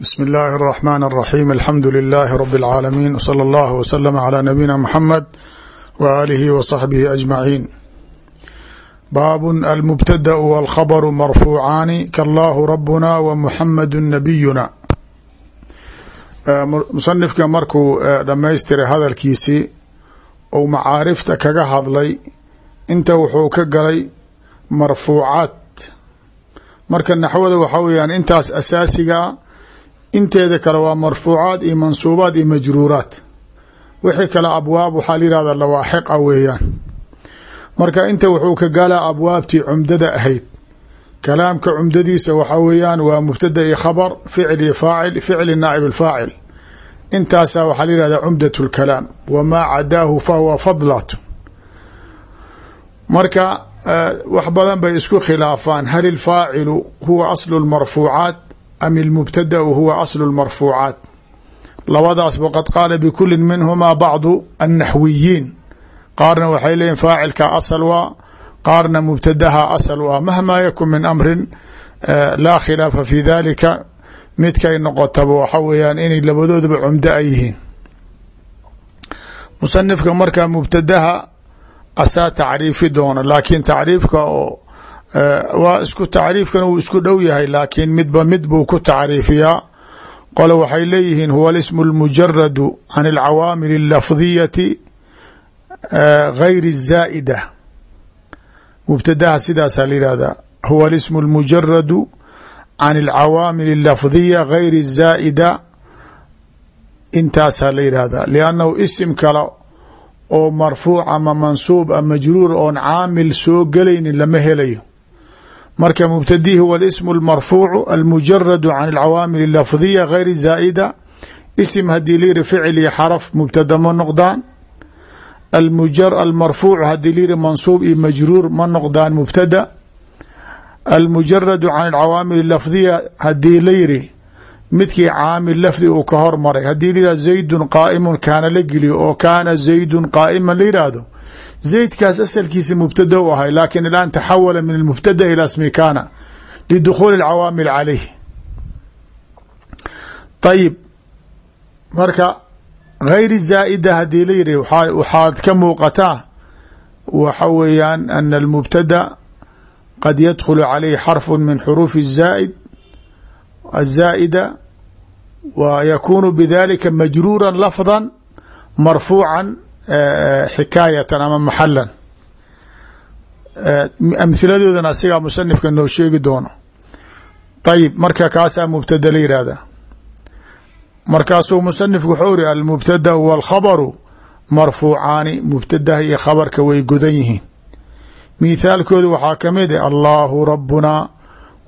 bsmi اllahi الرحmn الرaxيm alxamdu لilaahi rb اlcaalamiin wslى اllah wslm عlى nabiyina mxamed w alihi w صaxbihi aجmaciin baab almubtadaأ wاlkhabru marfuucaani kallahu rabuna w muxamadu nabiyuna musanifka markuu dhamaystiray hadalkiisii ou macaarifta kaga hadlay inta wuxuu ka galay marfuucaad marka naxwada waxaa weyaan intaas asaasigaa inteeda kale waa marfuucaad iyo mansuubaad iyo majruuraad. Wixii kale abwaab waxaa la yihahda lawaaxiqa weeyaan. Marka inta wuxuu ka galaa abwaabtii cumdada ahayd. Kalaamka cumdadiisa waxaa weeyaan waa mubtada iyo khabar ficil iyo faacil ficli naaib alfaacil. Intaasaa waxaa la yihahda cumdat lkalaam wamaa cadaahu fahuwa fadlat marka wax badan bay isku khilaafaan. Hal ilfaacilu huwa aslu lmarfuucaat am ilmubtadau huwa aslu lmarfuucaat labadaas waqad qaala bikuli minhumaa bacdu annaxwiyiin qaarna waxay leeyihiin faacilka asal waa qaarna mubtadaha asal waa mahmaa yakun min amrin laa khilaafa fi dalika midkay noqotaba waxa weeyaan inay labadoodaba cumdo a yihiin musanifka markaa mubtadaha asaa tacriifi doona laakiin tacriifka oo waa isku tacriifkan uu isku dhow yahay laakiin midba mid buu ku tacriifiyaa. Qole waxay leeyihiin huwa lismu lmujaradu can alcawaamil allafdiyati gayri zaa'ida mubtadaha sidaasaa la yihahdaa huwa lismu lmujaradu can alcawaamil allafdiya gayri zaa'ida intaasaa la yidhahdaa liannahu isim kale oo marfuuc ama mansuub a majruur oon caamil soo gelaynin lama helayo marka mubtadihi huwa alismu almarfuucu almujaradu can alcawaamil allafdiya gayri zaa'ida. Isim haddii layiri ficil iyo xaraf mubtada ma noqdaan. Almarfuuc haddii layiri mansuub iyo majruur ma noqdaan mubtada. Almujaradu can alcawaamil allafdiya haddii la yiri midkii caamil lafdi uu ka hormaray haddii la yihahdo zaydun qaa'imun kaana la geliyo oo kaana zaydun qaa'iman la yidhaahdo zaydkaas asalkiisa mubtada u ahay laakin ilaan taxawala min almubtada ila smi kana lidukhuuli اlcawaamil calayh ayib marka gayri zaa'ida haddii la yidhi waxaad ka muuqataa waxa weeyaan ana almubtada qad yadkhulu calayhi xarfu min xuruufi zaid azaa'ida wa yakuunu bidalika majruura lafda marfuuca xikaayatan ama maxalan eh, amhiladoodana asigaa musanifka noo sheegi doono. Ayib marka kaasaa mubtada la yihahda markaasuu musanifku wuxuu iri almubtada wاlkhabaru marfuucaani. Mubtadaha iyo khabarka way godan yihiin. Mithaalkooda waxaa ka mid ah allaahu rabunaa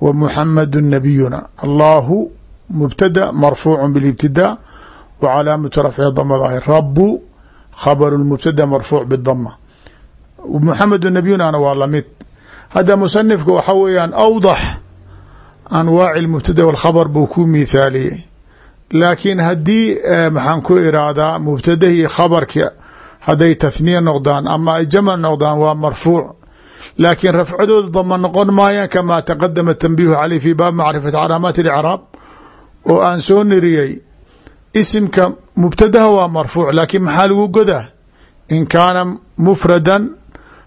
wa muxamadu nabiyuna. Allaahu mubtada marfuucu bilibtidaa wa calaamatu rafci damadahi rabu khabr mubtada marfuuc bdama muxamedu nabiyunana waa la mid hadda musanifka waxa weeyaan awdax anwaaci mubtada wاlkhabr buu ku mithaaliyey laakiin haddii maxaan ku iraadaa mubtadahi khabarki hadday tahniya noqdaan ama ay jamc noqdaan waa marfuuc laakiin rafcadooda dama noqon maayaan kamaa taqadama tanbiihu caleyh fi baab macrifati calaamaati اlicraab oo aan soo niriyey isimka mubtadaha waa marfuuc laakiin maxaa lagu godaa in kaana mufradan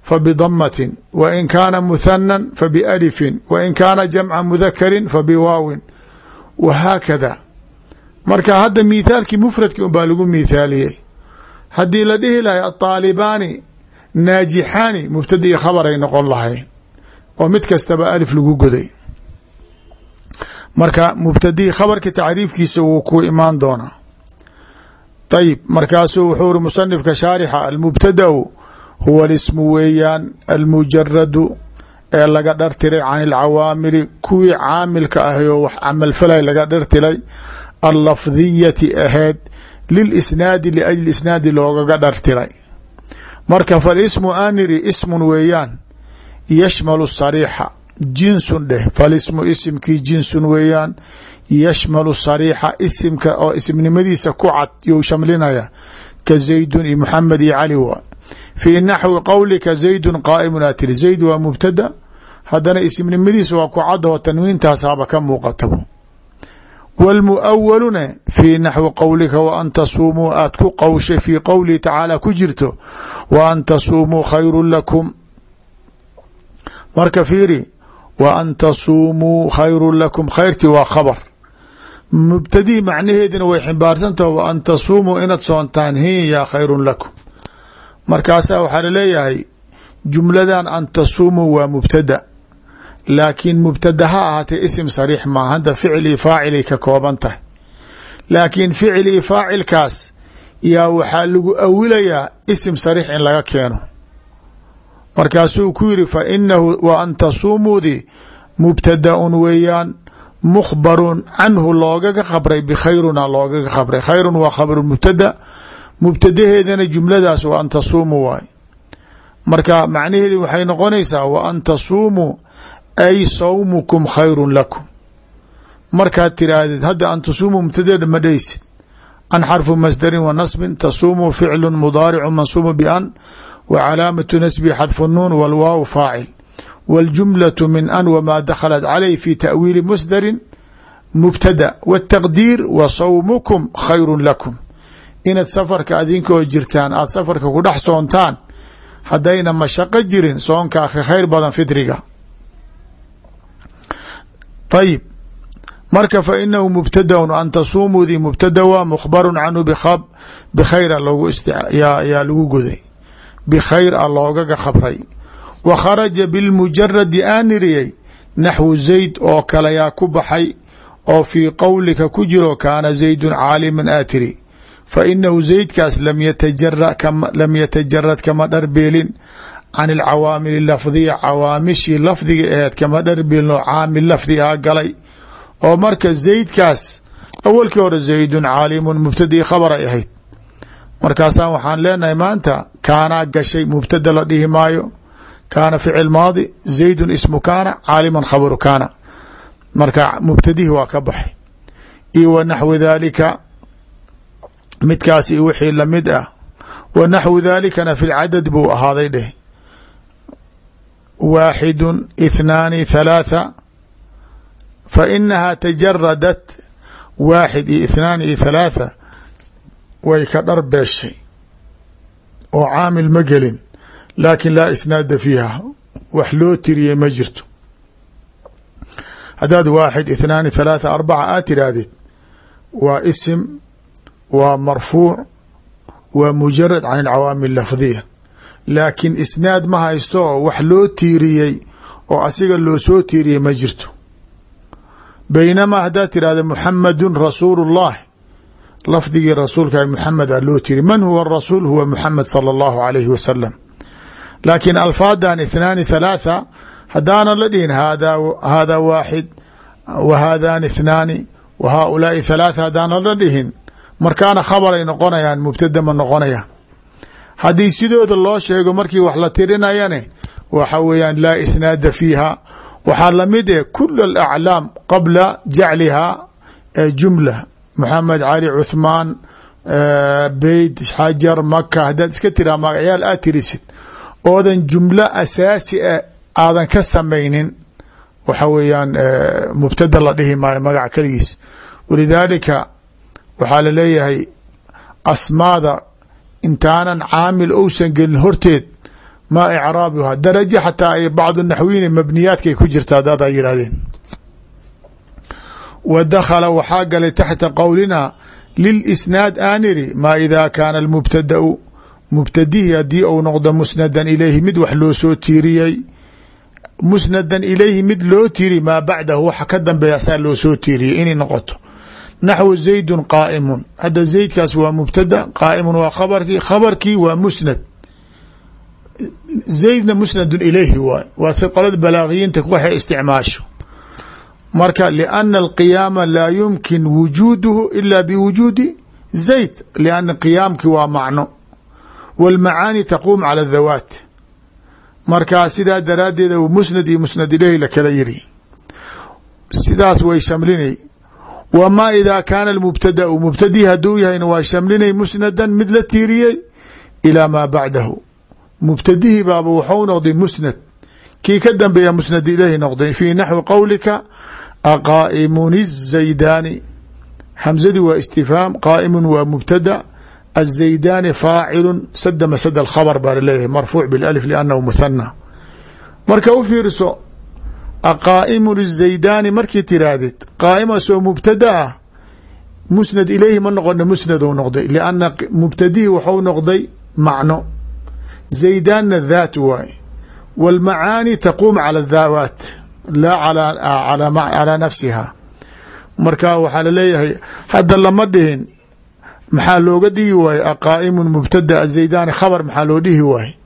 fabidamatin wa in kaana muthanan fabialifin wa in kaana jamca mudakarin fabiwaawin wahaakada marka hadda mithaalkii mufradki un baa lagu mithaaliyey haddii la dhihi lahay aطaalibaani naajixaani mubtada iyo khabar noqon lahayn oo mid kastaba alif lagu goday marka mubtadihii khabarka tacriifkiisa wuu ku imaan doonaa ayib markaasuu wuxuu ri musanifka shaarixa almubtadau huwa lismu weeyaan almujaradu ee laga dhartiray can ilcawaamili kuwii caamilka ahay oo wax camalfalay laga dhartiray allafdiyati ahayd lilisnaadi liajli isnaadi loogaga dhartiray marka falismu aniri ismun weeyaan yashmalu sariixa jinsun dheh falismu isimkii jinsun weeyaan yashmalu sariixa isimka oo ismnimadiisa ku cad you shamlinaya ka zaydun iyo muxamed iyo cali waa. Fii naxwi qowlika zaydun qaa'imun aa tiri zayd waa mubtada haddana isimnimadiisa waa ku caddaho tanwiintaasaaba ka muuqatabo wاlmuawaluna fii naxwi qowlika wa an tasuumuu aad ku qowshay fii qowlihi tacaala ku jirto wa an tasuumuu khayru lakum. Marka fiiri wa an tasuumuu khayru lakum khayrtii waa khabar mubtadii macnaheedina way ximbaarsantaho wa an tasuumuu inaad soontaan hiya khayrun lakum markaasaa waxaa la leeyahay jumladan an tasuumuu waa mubtada laakiin mubtada ha ahaatee isim sariix maa hadda ficilii faacilay ka kooban tahay laakiin ficilii faacilkaas yaa waxaa lagu awilayaa isim sariix in laga keeno markaasuu ku yiri fa inahu wa an tasuumuudii mubtadaun weeyaan mukhbarun canhu loogaga khabray bikhayruna loogaga khabray. Khayrun waa khabru mubtada mubtadaheedana jumladaas wa an tasuumuu waay marka macnaheedi waxay noqonaysaa wa an tasuumuu ay sawmukum khayrun lakum. Markaad tiraahdid hadda an tasuumuu mubtadeeda ma dheysid an xarfu masdarin wa nasbin tasuumuu ficlu mudaaricu mansuubu ban wa calaamatu nasbi xadfu nuun walwaaw faacil waljumlaةu min an wmaa dakhalat caleyh fi ta'wiili masdarin mubtada wاtaqdiir wa sawmukum khayru lakum inaad safarka adinkoo jirtaan aad safarka ku dhex soontaan haddayna mashaqo jirin soonkaa ka khayr badan fitriga ayib marka fa inahu mubtadaun an tasuumuudii mubtada waa mukhbarun canhu bkhayra yaa lagu goday bikhayr a loogaga khabray wa kharaja bilmujaradi aaniriyey naxwu zayd oo kale yaa ku baxay oo fii qowlika ku jiro kaana zaydun caaliman aatiri fa inahu zaydkaas lam yatajarad kama dharbeelin can alcawaamil lafdiya cawaamishii lafdiga aheed kama dharbeelin oo caamil lafdi ah galay oo marka zaydkaas awalkii hore zaydun caalimun mubtadii khabar ay ahayd markaasaan waxaan leenahay maanta kaanaa gashay mubtada la dhihi maayo kaana ficil maadi zaydun ismu kaana caaliman khabaru kaana marka mubtadihi waa ka baxay io wa naxwi daalika midkaas i wixii la mid ah wa naxwu daalikana fi lcadad buu ahaaday dheh waaxidu ithnaani thalaatha fa inahaa tajaradat waaxid iyo ithnaani iyo thalaatha way ka dhar beeshay oo caamil ma gelin laakin laa isnaada fiiha. Wax loo tiriyey ma jirto. Haddaad waaxid ithnaani thalaatha arbaca aad tiraahdid waa isim waa marfuuc waa mujarad can alcawaamil lafdiya laakiin isnaad ma haysto oo wax loo tiiriyey oo asiga loo soo tiiriyey ma jirto. Baynamaa haddaad tirahda muxamadun rasuulu اllah lafdigii rasuulka muxamed a loo tiri man huwa rasuul huwa muxamed salى اllahu alayhi wasalam laakiin alfaadan ithnaani thalaatha haddaana la dhihin hada waaxid wa haadani ithnaani wa haaulaai thalaatha haddaana la dhihin markaana khabaray noqonayaan mubtada ma noqonayaan haddii sidooda loo sheego markii wax la tirinayane waxa weeyaan laa isnaada fiiha. Waxaa la mid eh kul alaclaam qabla jacliha jumla moxamed cali cuthmaan beyd xajar maka haddaad iska tiraa magacyaal aad tirisid. Oodan jumlo asaasi a aadan ka samaynin waxa weeyaan mubtada la dhihi maayo magac keligiis. Walidaalika waxaa la leeyahay asmaada intaanan caamil ousan gelin horteed maa icraabuha darajo xataa ay bacdu naxwiyin mabniyaadkay ku jirta dad ay yidhahdeen wa dakhala waxaa galay taxta qowlina lilisnaad aaniri maa idaa kaana almubtadau mubtadihi haddii uu noqdo musnadan ilayhi mid wax loo soo tiiriyey musnadan ilayhi mid loo tiiri maa bacdahu waxa ka dambeeya asaa loo soo tiiriyey inay noqoto naxwu zaydun qaa'imun hadda zaydkaas waa mubtada qaa'imun waa khabarkii khabarkii waa musnad zaydna musnadun ilayhi waay waa si qolada balaagiyiinta waxay isticmaasho marka liana alqiyaama laa yumkin wujuuduhu ila biwujuudi zayd. Lianna qiyaamki waa macno. Wاlmacaani taquum cala dawaat marka sidaa daraaddeeda musnad iyo musnad ilayhi lakala yiri. Sidaas way shamlinay. Wma ida kaana mubtadau mubtadii haduu yahayna waa shamlinay musnadan mid la tiiriyey ilaa maa bacdahu mubtadihii baaba waxu noqday musnad. Kii ka dambeeya musnad ilahi noqday fii naxwi qowlika aqaa'imun الzaydaani hamzadii waa istifhaam qaa'imun waa mubtada الزaydani faacilu sada masd اkhabr baa laleeyahay marfuuc biاlif lannahu muhana marka u fiirso aqaa'imun الزaydani markii tiraahdeed qaa'ima soo mubtada ah musnad ilayhi ma noqona musnadou noqday lianna mubtadihi waxau noqday macno zaydaanna daat waay wاlmacaani taquum calى اdaawaat laa calى nafsiha marka waxaa la leeyahay hadda lama dhihin maxaa looga dhigi waaye aqaa'imun mubtada azaydani khabar maxaa loo dhihi waaye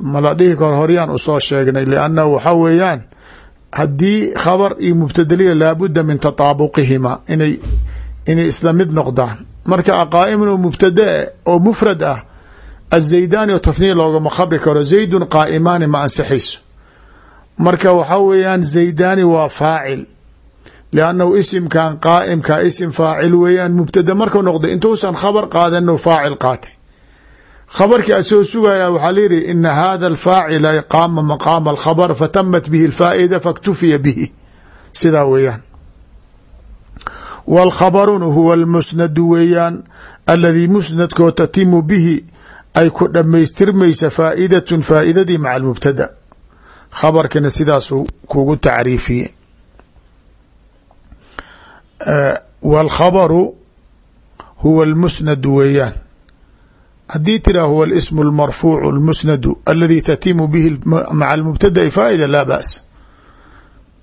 ma la dhihi karo horyaan u soo sheegnay liannahu waxaa weeyaan haddii khabar iyo mubtadaliya laabudda min tataabuqihima inay inay isla mid noqdaan marka aqaa'imun oo mubtada oo mufrad ah azaydani oo tathniya loogama khabri karo zaydun qaa'imaani ma ansixayso marka waxaa weeyaan zaydani waa faacil liannahu isimkan qaa'imka isim faacil weeyaan mubtada markuu noqday intuusan khabar qaadano faacil qaatay khabarkii asoo sugaya waxaa layihi ina hada alfaacila qaama maqaama alkhabr fatamat bihi alfaa'ida faktufiya bihi. Sidaa weeyaan. Wاlkhabarun huwa almusnadu weeyaan aladii musnadkoo tatimu bihi ay ku dhammaystirmaysa faa'idatun faa'idadii maca almubtada khabarkina sidaasuu kugu tacriifiye wاlkhabru huwa اlmusnadu weeyaan haddii tiraa huwa اlismu اlmarfuucu اlmusnadu aladi tatimu bihi maca almubtada'i faa'ida laa ba's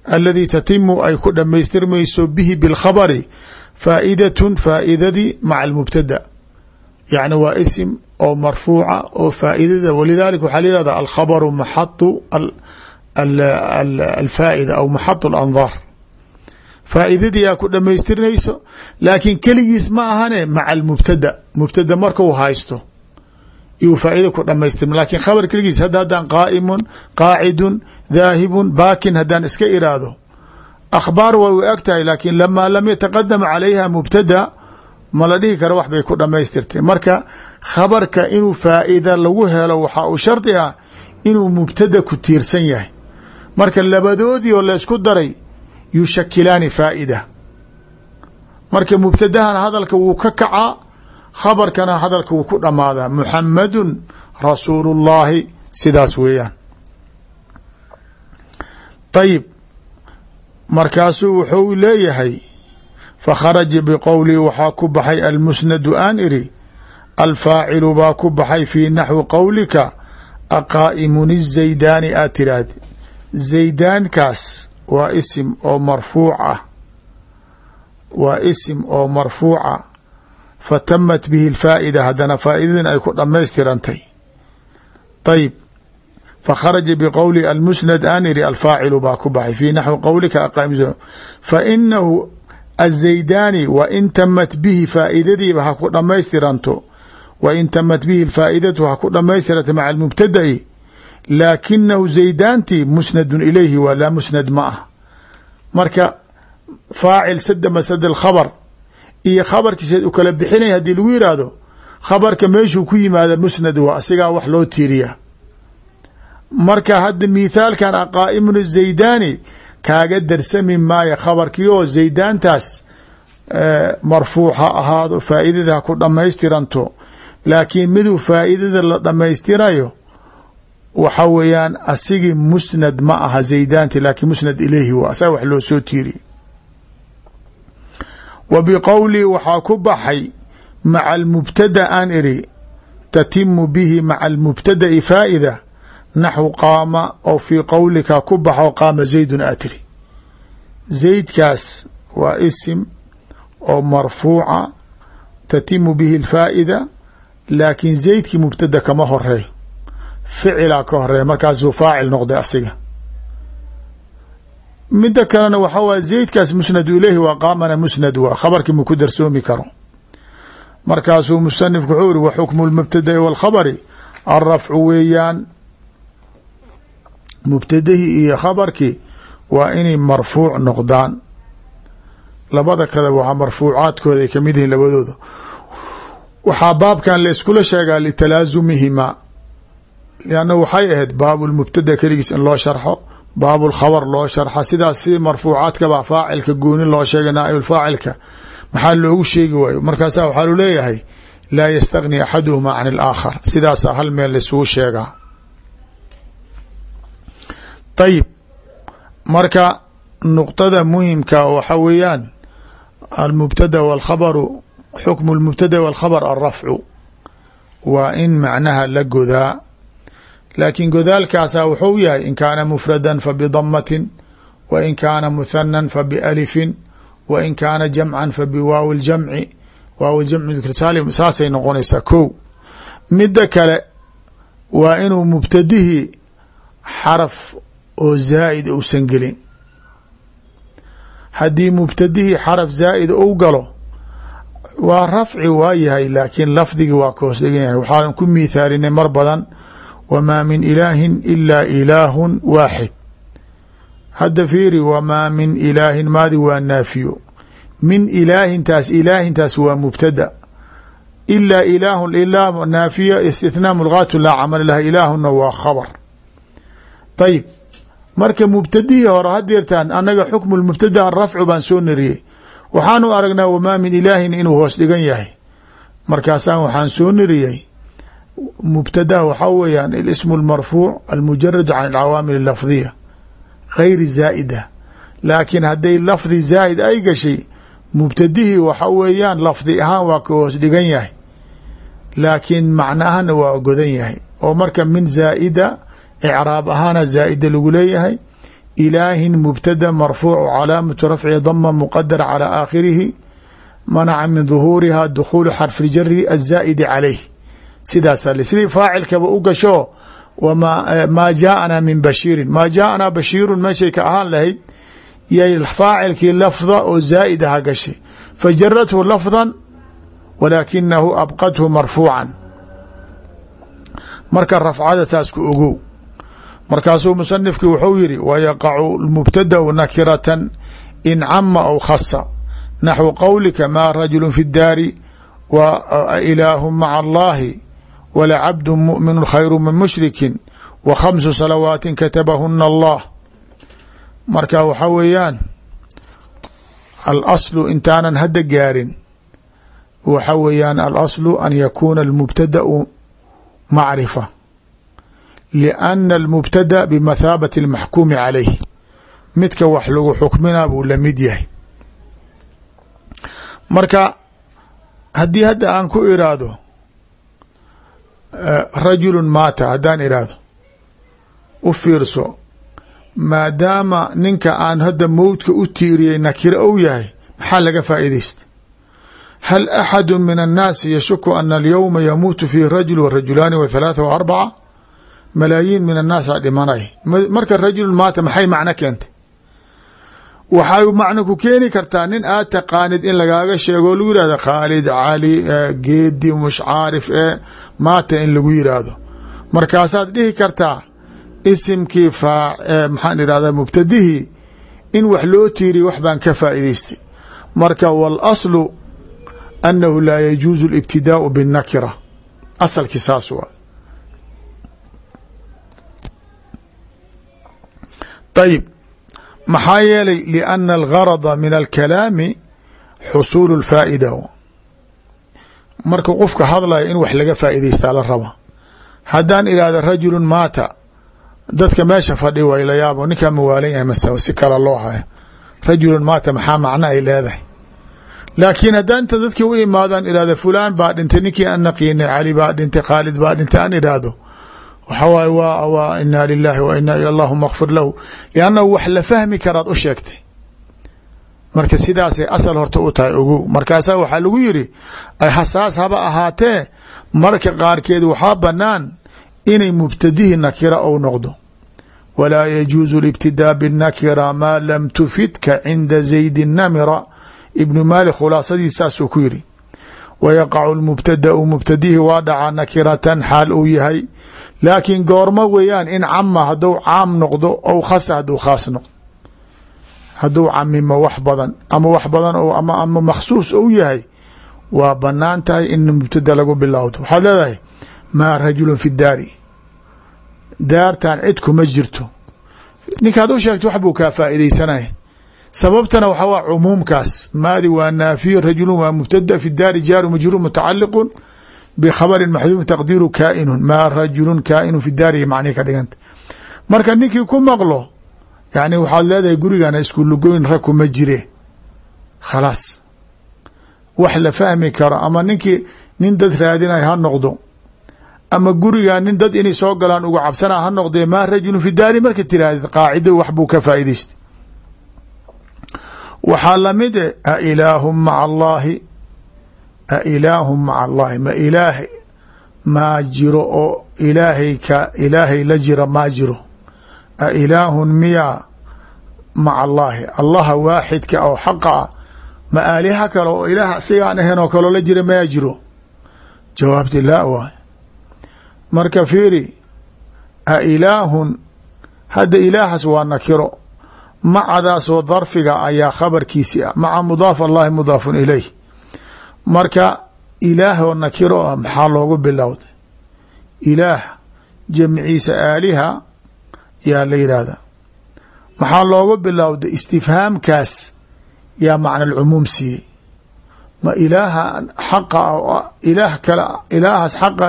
aladii tatimu ay ku dhammaystirmayso bihi biاlkhabri faa'idatun faa'idadii maca almubtada yacni waa isim oo marfuuca oo faa'idada walidalika waxaa la yihahda alkhabru maxadu alfaa'ida aw maxadu اlandaar faa'iidadii aa ku dhammaystirnayso laakiin keligiis ma ahane maca almubtada mubtada markau haysto iyuu faa'ida ku dhamaystirma laakiin khabar keligiis hadda haddaan qaa'imun qaacidun daahibun baakin haddaan iska iraahdo akhbaar way u eg tahay laakiin lamaa lam yataqadama calayha mubtada ma la dhihi karo wax bay ku dhammaystirtay. Marka khabarka inuu faa'ida lagu helo waxaa uu shardi ah inuu mubtada ku tiirsan yahay marka labadoodii oo laysku daray yushakilaani faa'ida marka mubtadahan hadalka wuu ka kacaa khabarkana hadalka wuu ku dhammaadaa muxamadun rasuulu sidaas weeyaan. Ayib markaasuu wuxuu leeyahay fakharaja biqowlii waxaa ku baxay almusnadu aan iri alfaacilu baa ku baxay fii naxwi qowlika aqaa'imun izaydaani aad tiraahdi zaydaankaas waa isim oo marfuuc ah. Waa isim oo marfuuca fatamat bihi lfaa'ida haddana faa'idadan ay ku dhammaystirantay. Ayib fakharaja biqowli almusnad aan iri alfaacilu baa ku baxay. Fii naxwi qowlika aqaim fainahu azaydaani wa in tamat bihi faa'idadiiba ha ku dhammaystiranto. Wa in tamat bihi faa'idatu ha ku dhammaystiranta maca almubtada'i laakinahu zaydaantii musnadun ilayhi waa laa musnad ma ah marka faacil sada masad alkhabar iyo khabarkiiseed u kala bixinaya haddii lagu yidhaahdo khabarka meeshuu ku yimaada musnad waa asigaa wax loo tiiriya. Marka hadda mithaalkan aqaa'imun zaydaani kaaga darsami maayo khabarkii oo zaydaantaas marfuuc ha ahaado faa'idada ha ku dhammaystiranto. Laakiin miduu faa'idada la dhammaystirayo waxa weeyaan asigii musnad ma aha zaydaanti laakiin musnad ilayhi waa. Asaga wax loo soo tiiriy wa biqowlii waxaa ku baxay maca almubtada aan iri tatimu bihi maca almubtada'i faa'ida naxwu qaama oo fii qowlika ku baxo qaama zaydun aa tiri zaydkaas waa isim oo marfuuca tatimu bihi alfaa'ida laakiin zaydkii mubtada kama horeeyo ficilaa ka horreeya markaasuu faacil noqday asiga. Mida kalena waxa waye zaydkaas musnadu ileyhi waa qaamana musnad waa khabarkii ma ku darsoomi karo. Markaasuu musanifku wuxuu iri wa xukmu lmubtada'i wاlkhabari alrafcu weeyaan mubtadahii iyo khabarkii waa inay marfuuc noqdaan. Labada kada waa marfuucaadkooda ay ka mid yihiin labadooda. Waxaa baabkan layskula sheegaa litalaasumihimaa lianna waxay ahayd baabulmubtada keligiis in loo sharxo baabulkhabar loo sharxa. Sidaas si marfuucaadkabaa faacilka gooni loo sheegay naaibfaacilka maxaa loogu sheegi waayo? Markaasa ah waxaa lu leeyahay laa yastagni axaduhumaa can ilaakhar sidaasaa ah hal meel laisugu sheegaa ayib marka nuqtada muhimka ah waxa weeyaan almubtada walkhabaru xukmu lmubtada walkhabar alrafcu waa in macnaha la godaa laakiin godaalkaasa wuxuu yahay in kaana mufrada fabidamatin wa in kaana muhanan fabialifin wa in kaana jamcan fabiwaawi اljamci waaw jamci. Dikr saalim saasay noqonaysaa ko midda kale waa inuu mubtadihii xaraf oo zaa'id uusan gelin haddii mubtadihii xaraf zaa'id u galo waa rafci waa yahay laakiin lafdigii waa ka hoos dhegan yahay waxaan ku miithaalinay mar badan wamaa min ilaahin ilaa ilaahun waaxid hadda fiiri wamaa min ilaahin maadi waa naafiyo. Min ilaahintaas ilaahintaas waa mubtada. ilaa ilaahun ilaa naafiya istithnaa mulgaatu laa camal laha ilaahuna waa khabar ayib marka mubtadihii hore hadeertaan annaga xukmu lmubtada rafcu baan soo nariyey. Waxaanu aragnaa wamaa min ilaahin inuu hoos dhigan yahay. Markaasaan waxaan soo nariyey mubtadaha waxaa weeyaan alismu almarfuuc almujaradu can alcawaamil alafdiya gayri zaa'ida laakiin hadday lafdi zaa'id ay gashay mubtadihii waxa weeyaan lafdi ahaan waa ka hoos dhigan yahay laakiin macno ahaana waa godan yahay oo marka min zaa'ida icraab ahaana zaa'ida lagu leeyahay ilaahin mubtada marfuucu calaamatu rafci dama muqadara calى aakhirihi manaca min duhuuriha dukhuulu xarfi ljari azaa'idi calayh sidaasa sidii faacilkaba u gasho maa jaaana min bashiirin. Maa jaaanaa bashiirun meeshay ka ahaan lahayd yay faacilkii lafda oo zaa'id aha gashay fajarathu lafda walaakinahu abqadhu marfuucan. Marka rafcada taas ku ogow. Markaasuu musanifki wuxuu yidhi wayaqacu mubtadau nakiratan in cama aw khasa naxwu qowlika maa rajulu fi اdaari wa ilaahu maca allahi wala cabdu muminu khayru min mushrikin wa khamsu salawaatin katabahuna allah marka waxaa weeyaan alaslu intaanan hadda gaarin waxa weeyaan alaslu an yakuuna almubtadau macrifa lianna almubtada bimathaabati almaxkuumi calayh midka wax lagu xukminaa buu la mid yahay marka haddii hadda aan ku iraahdo rajulun maata haddaan iraahdo u fiirso maadaama ninka aan hadda mowdka u tiiriyey nakiro ou yahay maxaa laga faa'iidaysta hal axadu min annaasi yashuku ana alyowma yamuutu fiihi rajul wa rajulaani wa halaatha wa arbaca? Malaayiin min annaasaa dhimanay. Marka rajulun maata maxay macno keentay waxay macno ku keeni kartaa nin aad taqaanid in lagaaga sheego o lagu yihahdo khaalid cali geedi mushcaarif ee maata in lagu yiraahdo. Markaasaad dhihi kartaa isimkii maxaan irahda mubtadihii in wax loo tiiriya wax baan ka faa'idaystay marka walaslu annahu laa yajuuzu alibtidaau binnakira. Asalkii saas waa. Ayib maxaa yeelay lianna algarada min alkalaami xusuulu lfaa'ida marka qofka hadlaya in wax laga faa'idaystaa la raba. Haddaan idhaahda rajulun maata. Dadka meesha fadhi way la yaabo ninkaa mawaalan yahay mase si kale loo haya rajulun maata maxaa macno ay leedahay? Laakiin haddaan inta dadkii u imaadaan idhahda fulaan baa dhintay ninkii aan naqiinay cali baa dhintay khaalid baa dhintay aan idhaahdo waxa waaye waa inaa lilahi wa inaa il allahuma kfir lahu. Liannahu wax la fahmi karaad u sheegtay. Marka sidaasay asal horta u tahay ogow markaasaa waxaa lagu yiri hasaas haba ahaatee marka qaarkeed waxaa banaan inay mubtadihi nakira ou noqdo. Walaa yajuuzu libtidaa binakira maa lam tufidka cinda zaydi namira. Ibnu maalik khulaasadiis saasuu ku yiri wayaqacu mubtadau mubtadihi waa dhacaa nakiratan xaal uu yahay. laakiin goormo weeyaan in cama hadduu caam noqdo ou khasa hadduu khaas noqdo hadduu camimo wax badan ama wax badan oo ama makhsuus ou yahay waa bannaan tahay in mubtada lagu bilowdo. waxaad leedahay maa rajulun fi daari daartan cid kuma jirto. ninkaad u sheegto wax buu kaa faa'iidaysanaya sababtana waxa waa cumuumkaas. Maadi waa naafiyo rajulu waa mubtada fi daari jaaru majruur mutacaliqu bkhabri maxduuf taqdiiru kaainu maa rajulu kaainu fi daarihi macnihi ka dhiganta. Marka ninkii ku maqlo yani waxaad leedahay gurigana isku lugoyn rag kuma jire. Khalaas. Wax la fahmi karo ama ninkii nin dad raadinay ha noqdo ama guriga nin dad inay soo galaan uga cabsana ha noqdee maa rajulu fi daari marka tirahdid qaacido wax buu ka faa'idaystay waxaa la mid e a ilaahum maca allaahi a ilaahum maca allahi ma ilaah maa jiro oo ilaahay ka ilaahay la jira maa jiro. A ilaahun miyaa maca allaahi allaha waaxidka oo xaqa ah ma aaliha kale oo ilaah sigaan ahayn oo kaloo la jira mayaa jiro. Jawaabti laa waay. Marka fiiri a ilaahun hadda ilaahas waa nakiro macadaasoo darfiga ayaa khabarkiisi ah. Maca mudaaf allahi mudaafun ilayh. Marka ilaahoo nakiro ah maxaa loogu bilowday? Ilaah jamciisa aaliha yaa la yidhaahdaa maxaa loogu bilowday? Istifhaamkaas yaa macna alcumuum siiyey. Ma ilaaha xaqa ah ilaah kale ilaahaas xaqa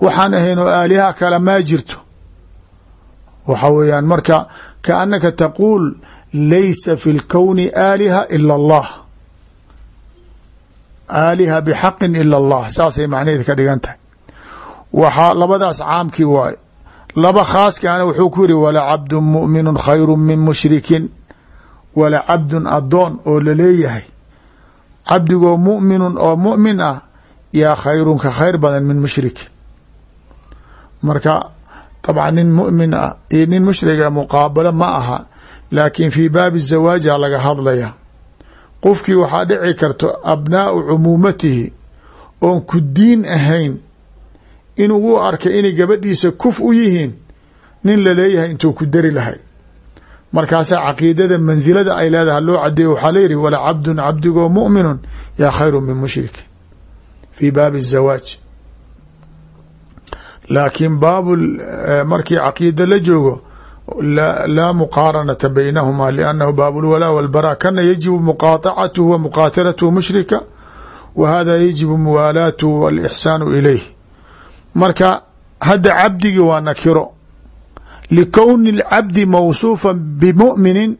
waxaan ahayn oo aaliha kale maa jirto. Waxa weeyaan marka kaannaka taquul laysa fi lkowni aaliha ila allah aaliha bxaqin ila allah saasay macnaheed ka dhigan tahay waxaa labadaas caamkii waay laba khaaskaana wuxuu ku yiri wala cabdun mu'minu khayru min mushrikin wala cabdun adoon oo la leeyahay cabdigoo mu'minun oo mu'min ah yaa khayrun ka khayr badan min mushrikin marka dabcan nin mu'min ah iyo nin mushriga muqaabalo ma aha laakiin fii baabi zawaaja laga hadlaya qofkii waxaa dhici karto abnaau cumuumatihi oon ku diin ahayn inuu u arkay inay gabadhiisa kuf u yihiin nin la leeyahay intuu ku dari lahay markaasaa caqiidada mansilada ay leedahay loo cadeeyo waxaa layihi wala cabdun cabdigoo mu'minun yaa khayru min mushrik fii baabi zawaaj laakiin baabu markii caqiida la joogo laa muqaaranata baynahuma liannahu baab lwalaa walbaraa kana yajibu muqaaطacatuhu wa muqaatalatuhu mushrika wa hada yajibu muwaalaatuhu walixsaanu ilayh. Marka hadda cabdigii waa nakiro. Likowni اlcabdi mawsuufa bimuminin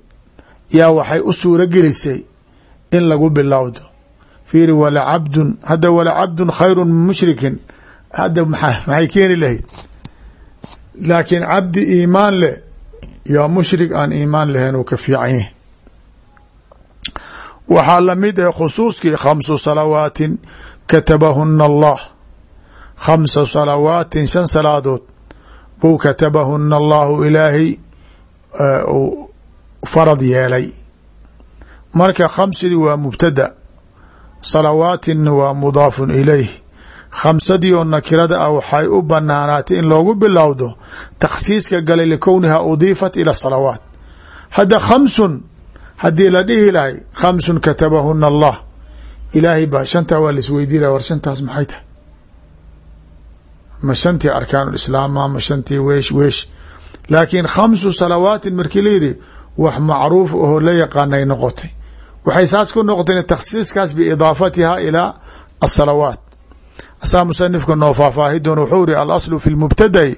yaa waxay u suuro gelisay in lagu bilowdo. Fiiri wala cabdun hadda wala cabdun khayru mushrikin hadda maxay keeni lahayd? Laakiin cabdi iimaan leh yaa mushrik aan iimaan lahayn uu ka fiican yahay. Waxaa la mid ah khusuuskii khamsu salawaatin katabahuna allah. Khamsa salawaatin shan salaadood buu katabahuna allahu ilaahay uu farad yeelay. Marka khamsidii waa mubtada salawaatinna waa mudaafun ilayh khamsadii oo nakirada ah waxay u banaanaatay in loogu bilowdo takhsiiska galay likowniha udiifat ila salawaat. Hadda khamsun haddii la dhihi lahay khamsun katabahuna allah. Ilaahay baa shantaa waa laisweydiin laha war shantaas maxay tahay? Ma shantii arkaan islaama ma shantii weesh weesh. Laakiin khamsu salawaatin markii la yidhi wax macruuf ahoo la yaqaanay noqotay. Waxay saas ku noqotay takhsiiskaas biidaafatiha ilaa asalawaat asaa musanifka noo faahfaahi doon wuxuu ihi alaslu fi lmubtada'i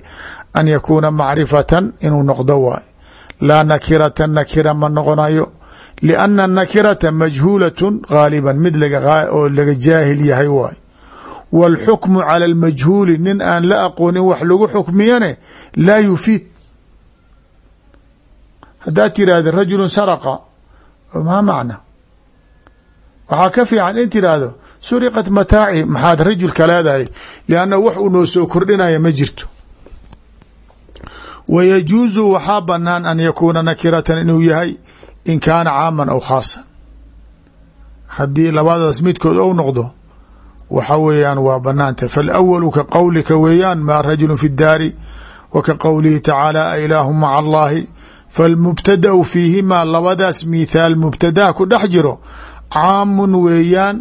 an yakuuna macrifatan inuu noqdo waay laa nakirata nakira ma noqonayo lianna nakirata majhuulatun gaaliban mid oo laga jaahil yahay waay wاlxukmu cala اlmajhuuli nin aan la aqoon in wax lagu xukmiyane laa yufiid. Haddaad tiraahda rajulu saraqa maa macna? Waxaa ka fiican in tiraahdo suriqat mataaci maxaad rajulka leedahay lianna wax uu noo soo kordhinaya ma jirto wa yajuusu waxaa banaan an yakuuna nakiratan inuu yahay in kaana caaman aw khaasan haddii labadaas midkood ou noqdo waxa weeyaan waa banaantah faalawalu ka qowlika weeyaan maa rajulu fi daari wa ka qowlihi tacaala a ilaahu maca allahi falmubtadau fiihimaa labadaas mithaal mubtadaha ku dhex jiro caamun weeyaan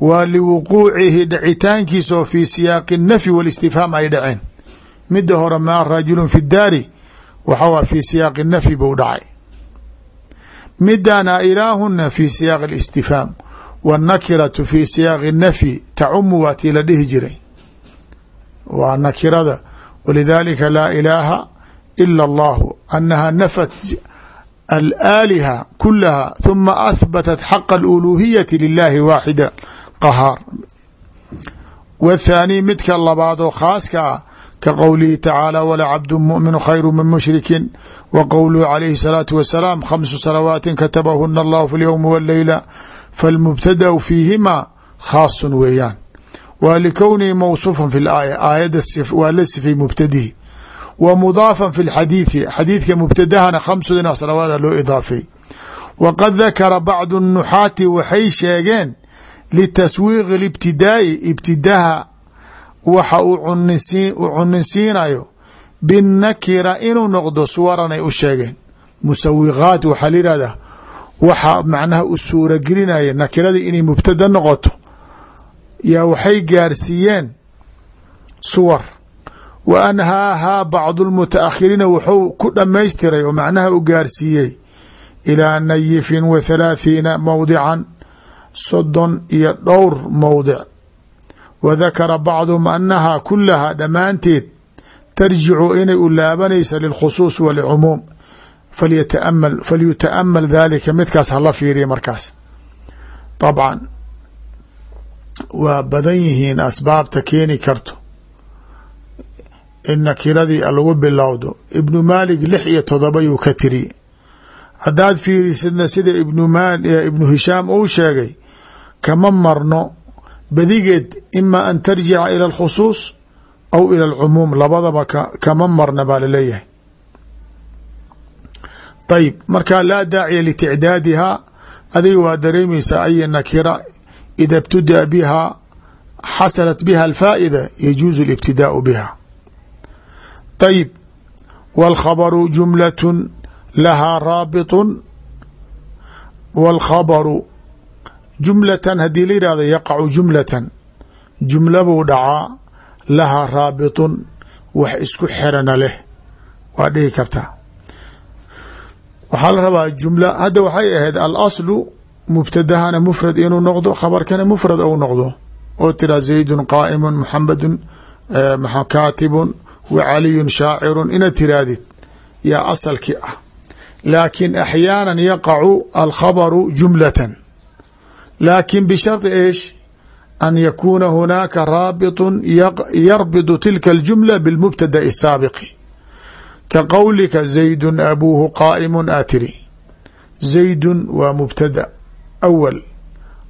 waa liwuquucihi dhacitaankiisa oo fii siyaaqi nafyi walistifhaam ay dhaceen. Midda hore maa rajulun fi daari waxawa fii siyaaqi nafyi buu dhacay. Midana ilaahuna fii siyaaqi alistifhaam waannakiratu fii siyaaqi nafyi tacumu waa tii la dhihi jiray. Waa nakirada walidaalika laa ilaaha ila allahu annaha nafat alaaliha kulaha huma ahbatat xaqa aluluhiyati lilahi waaxida qahaar wthaani midka labaad oo khaaska ah ka qowlihi tacaala wala cabdu muminu khayru min mushrikin. Wa qowluhu calayhi salaatu wasalaam khamsu salawaatin katabahuna allahu fi lyowmi waleyla falmubtadau fiihima khaasun weeyaan. Waa likownihi mawsuufan fi laaya aayada waa la sifay mubtadihi wa mudaafan fi lxadiidi xadiidka mubtadahana khamsudina salawaada loo idaafay. Waqad dakara bacdu nuxaati waxay sheegeen litaswiiqi libtidaa'i ibtidaha waxa uu cuninsiinayo binakira inuu noqdo suwaranay u sheegeen. musawiqaat waxaa la yihahdaa waxa macnaha u suuragelinaya nakirada inay mubtada noqoto yaa waxay gaarsiiyeen suwar. wa anhaahaa bacdu lmutaakhiriina wuxuu ku dhamaystiray oo macnaha u gaarsiiyey ilaa nayifin wa thalaathiina mowdican soddon iyo dhowr mowdic wa dakara bacduhum annahaa kulahaa dhammaanteed tarjicu inay u laabanaysa lilkhusuus walicumuum falyataamal falyuta'amal dalika midkaas hala fiiriya markaas. Dabcan waa badan yihiin asbaabta keeni karto in nakiradii lagu bilowdo. Ibnu maalik lix iyo todoba yuu ka tiri. Haddaad fiirisidna sida ibnu hishaam uu sheegay kama marno badigeed ima an tarjica ila alkhusuus aw ila alcumuum. Labadaba kama marna baa la leeyahay ayb marka laa daaciya liticdaadihaa adiga waa dareemaysaa aya nakira ida ibtudaa bihaa xasalat biha alfaa'ida yajuusu alibtidaau biha. Ayib wاlkhabaru jumlat lahaa raabitun wاlkhabaru jumlatan haddii la yihahdo yaqacu jumlatan jumla buu dhacaa lahaa raabitun wax isku xerana leh. Waa dhihi kartaa waxaa la rabaa jumla hadda waxay ahayd alaslu mubtadahana mufrad inuu noqdo khabarkana mufrad ou noqdo. Oo tira zaydun qaa'imun muxamedun kaatibun wa caliyun shaacirun inaad tiraadid. Yaa asalkii ah. Laakin axyaana yaqacu alkhabaru jumlatan laakin bishardi eesh an yakuuna hunaaka raabitun yarbidu tilka aljumla bilmubtada'i asaabiqi ka qowlika zaydun abuuhu qaa'imun aa tiri zaydun waa mubtada awal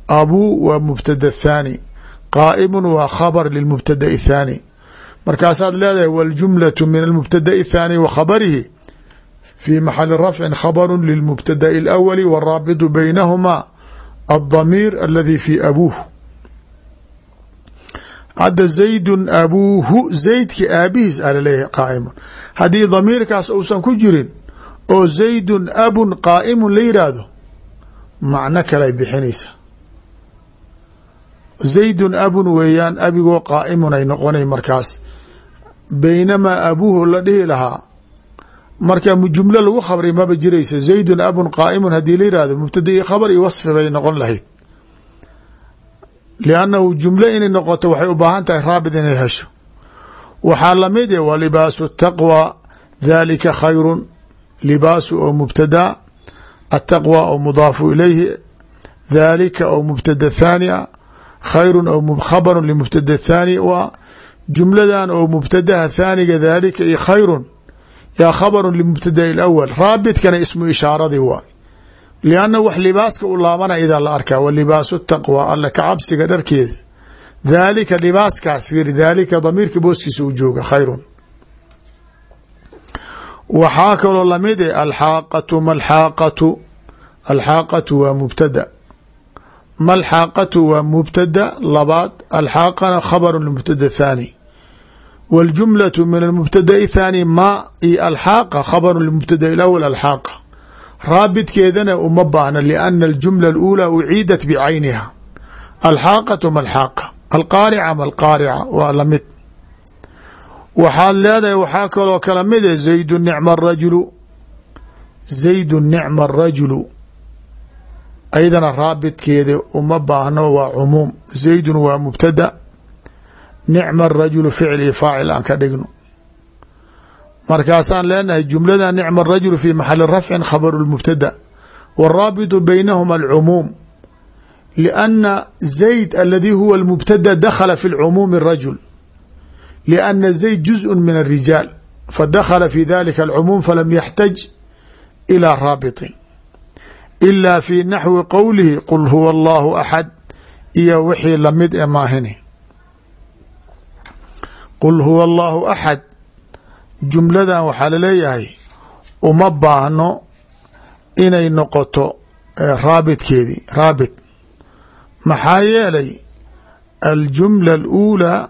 abuu waa mubtada thaani qaa'imun waa khabar lilmubtada'i thaani markaasaad leedahay waljumlaة min almubtada'i الthaani wa khabarihi fii maxali rafcin khabaru lilmubtada'i اlawali wاraabitu baynahumaa aلdamiir aladi fi abuuh hadda zaydun abuuhu zaydki aabihiis a la leeyahay qaa'imun haddii damiirkaas uusan ku jirin oo zaydun abun qaa'imun la yidhaahdo macno kalay bixinaysa zaydun abun weeyaan abigoo qaa'imun ay noqonay markaas baynamaa abuuhu la dhihi lahaa marka jumlo lagu khabray maba jiraysa. Zaydun abun qaa'imun haddii la yihahdo mubtada iyo khabar iyo wasfi bay noqon lahayd. Liannahu jumlo inay noqoto waxay u baahan tahay raabit inay hesho. Waxaa la mid e wa libaasu taqwى dhalika khayrun libaasu oo mubtada ataqwى oo mudaafu ilayhi dhalika oo mubtada thaani a khayrun oo khabaru limubtada thaani waa jumladan oo mubtadaha thaaniga dhalika iyo khayrun yaa khabaru limubtada'i alawal raabitkana ismu ishaaradii waay lianna wax libaaska u laabana idaa la arkaa wa libaasu taqwa alla ka cabsiga dharkeeda. Dhalika libaaskaas fiir dhalika damiirka booskiisa u jooga khayrun. Waxaa kaloo la mid e alxaaqatu malxaaqatu alxaaqatu waa mubtada. Malxaaqatu waa mubtada labaad. Alxaaqana khabaru limubtada thaani wاljumlaة min almubtada'i thaani ma iyo alxaaqa khabaru limubtada اlawal alxaaqa raabitkeedana uma baahna liana aljumla اlأulى uciidat bicayniha alxaaqatu malxaaqa alqaarica malqaarica waa lamid waxaad leedahay waxaa kaloo kala mid e zaydu nicma rajulu zaydu nicma arajulu ayadana raabitkeeda uma baahno waa cumuum zaydun waa mubtada nicma arajulu ficlii faacil aan ka dhigno. Markaasaan leenahay jumlada nicma arajulu fii maxali rafcin khabaru lmubtada waraabitu baynahuma alcumuum lianna zayd aladii huwa almubtada dakhala fi lcumuumi rajul lianna zayd juzun min alrijaal fadakhala fi dalika alcumuum falam yaxtaj ilaa raabitin ila fi naxwi qowlihi qul huwa allahu axad iyo wixii la mid ee maahini qul huwa allahu axad jumladan waxaa la leeyahay uma baahno inay noqoto raabitkeedii raabit. Maxaa yeelay aljumla اluulaa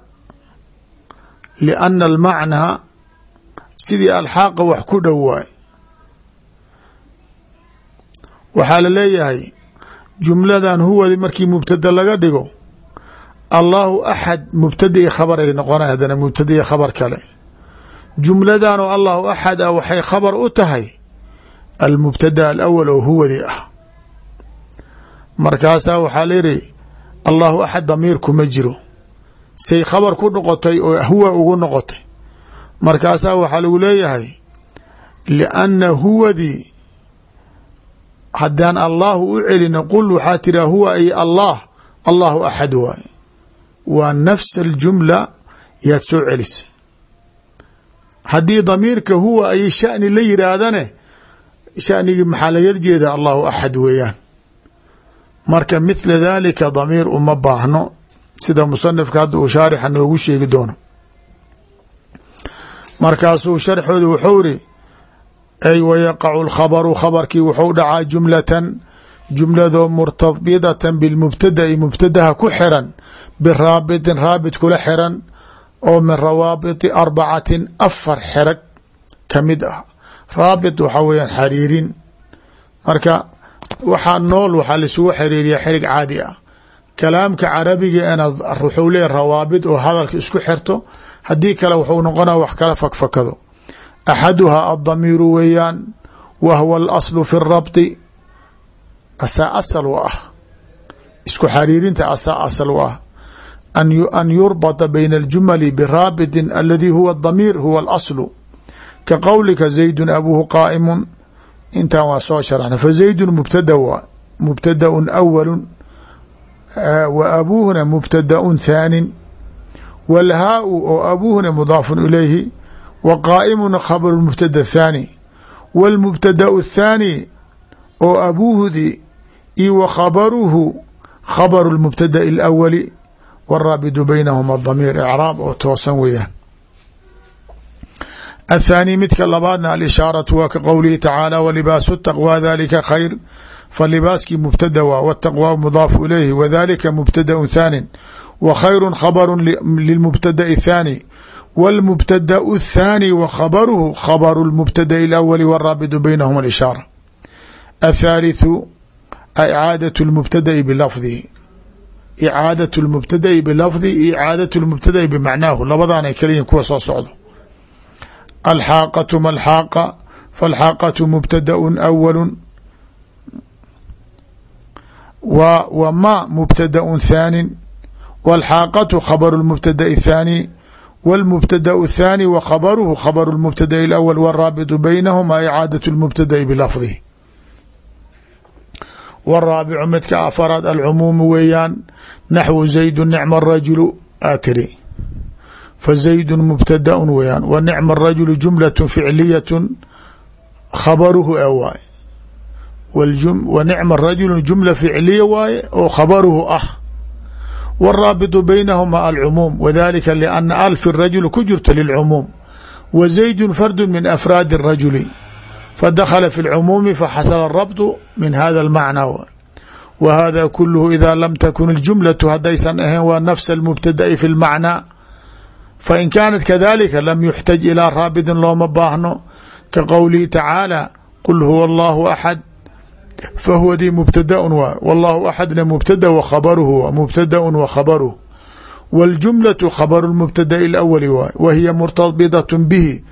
lianna almacnaa sidii alxaaqa wax ku dhow waay. Waxaa la leeyahay jumladan huwadi markii mubtada laga dhigo allahu axad mubtada i khabar ay noqona haddana mubtada i khabar kale. Jumladan oo allahu axad ah waxay khabar u tahay almubtada alawal oo huwadi ah. Markaasaa waxaa layihi allahu axad damiirku ma jiro. Say khabar ku noqotay oo huwa ugu noqotay. Markaasaa waxaa lagu leeyahay lianna huwadii haddaan allahu u celina qul waxaa tiraa huwa ay allah allahu axad waay waa nafs aljumla yaad soo celisa. Haddii damiirka huwa ay shani la yiraahdane shanigii maxaa laga jeeda allahu axad weeyaan. Marka mithla dalika damiir uma baahno sida musanifka hadda uu shaarixa noogu sheegi doono. Markaasuu sharxooda wuxuu iri ay wayaqacu lkhabaru khabarkii wuxuu dhacaa jumlatan jumladoo murtabidatan bilmubtada'i mubtadaha ku xiran biraabitin raabit kula xiran oo min rawaabiti arbacatin afar xerag ka mid ah raabit waxaa weyaan xariirin marka waxaa nool waxaa laisugu xiriiriya xerig caadi ah kalaamka carabiga inaad wuxuu leeya rawaabit oo hadalka isku xirto haddii kale wuxuu noqonaa wax kala fakfakado axaduhaa addamiiru weeyaan wa huwa alaslu fi rabti asaa asal u ah isku xariirinta asaa asal u ah an yurbata bayna aljumali biraabitin aladi huwa damiir huwa alaslu ka qowlika zaydun abuuhu qaa'imun intan waa soo sharaxna fa zaydun mubtada waa mubtadaun awalu wa abuuhuna mubtadaun thaanin walhaau oo abuuhuna mudaafun ilayhi wa qaa'imuna khabaru mubtada thaani wاlmubtadau الthaani oo abuuhudi io w khabaruhu khabaru lmubtada'i alawali warabidu baynahuma damiir icraab oo toosan weeyaan athaani midka labaadna alishaaratu waa ka qowlihi tacaala walibaasu taqwa dalika khayr falibaaskii mubtada waa wataqwa mudaafu ilayhi wadalika mubtadaun thaanin wa khayru khabaru lilmubtada'i athaani wاlmubtada'u athaani wa khabaruhu khabaru lmubtada'i alawali waraabidu baynahuma alishaara athaalithu icaadaة اlmubtada'i bilafdihi icaadaة اlmubtada'i bilafdihi icaadaة اlmubtada'i bimacnaahu labadaan ay kala yihin kuwa soo socdo alxaaqaةu malxaaqa falxaaqaةu mubtadaءu awalu w ma mubtadaء thaanin wاlxaaqaةu khabaru اlmubtadaءi الthaani wاlmubtadaء الthaani wa khabaruhu khabaru اlmubtadaءi اlأwl wاraabitu baynahuma icaadaة اlmubtada'i bilafdihi wraabicu midka afaraad alcumuumu weeyaan naxwu zaydu nicma arajulu aa tiri fazaydun mubtadaun weeyaan wa nicma arajulu jumlatu ficliyatu khabaruhu a waaye wa nicma rajulu jumla ficliya waaye oo khabaruhu ah waraabitu baynahuma alcumuum wadalika liana alfi rajul ku jirto lilcumuum wa zaydun fardu min afraadi rajuli fadakhala fi اlcumuumi faxasala الrabطu min hada اlmacna wa hada kuluhu ida lam takun اljumlaةu haddaysan ahayn waa nafsa اlmubtada'i fi اlmacnaa fain kaanat kadalika lam yuxtaj ilaa raabidin looma baahno ka qowlihi tacaala qul huwa allahu axad fahuwa dii mubtadaun waay wallahu axadna mubtada wa khabaruhu waa mubtadaun wa khabaruhu wاljumlaةu khabaru اlmubtada'i اlawali waay wa hiya murtabidaة bihi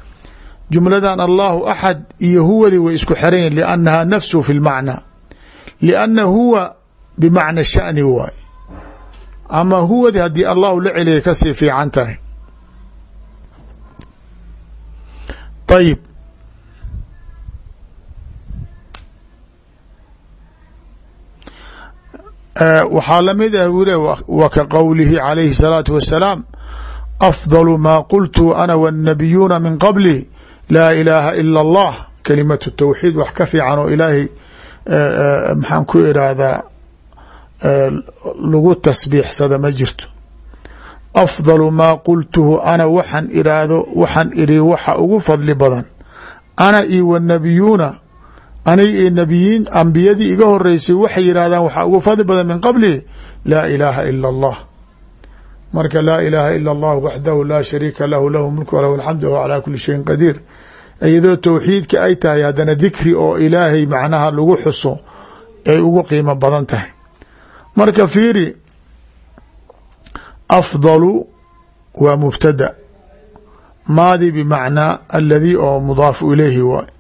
jumladan allahu axad iyo huwadii way isku xerayin liannaha nafsu fi lmacna lianna huwa bimacna shani waay ama huwadi haddii allahu la celiyay kasii fiican tahay ayib waxaa lamid ah wule wa ka qowlihi calayhi الsalaatu wasalaam afضل ma qultu ana wالnabiyuuna min qabli laa ilaaha ila اllah kalimatu tawxiid wax ka fiican oo ilaahay maxaan ku irahdaa lagu tasbiixsada ma jirto. Afdalu maa qultuhu ana waxaan iraahdo waxaan iri waxa ugu fadli badan ana io wanabiyuuna aniga iyo nabiyiin ambiyadii iga horeysay waxay yidhahdaan waxaa ugu fadli badan min qabli laa ilaaha ila allah marka laa ilaaha ila allah waxdahu laa shariika lahu lahu mulku walahu alxamdu wahuwa calaa kuli shayin qadiir iyadoo towxiidka ay tahay haddana dikri oo ilaahay macnaha lagu xuso ay ugu qiimo badan tahay. Marka fiiri afdalu waa mubtada. Maadi bimacnaa aladii oo mudaafu ilayhi waay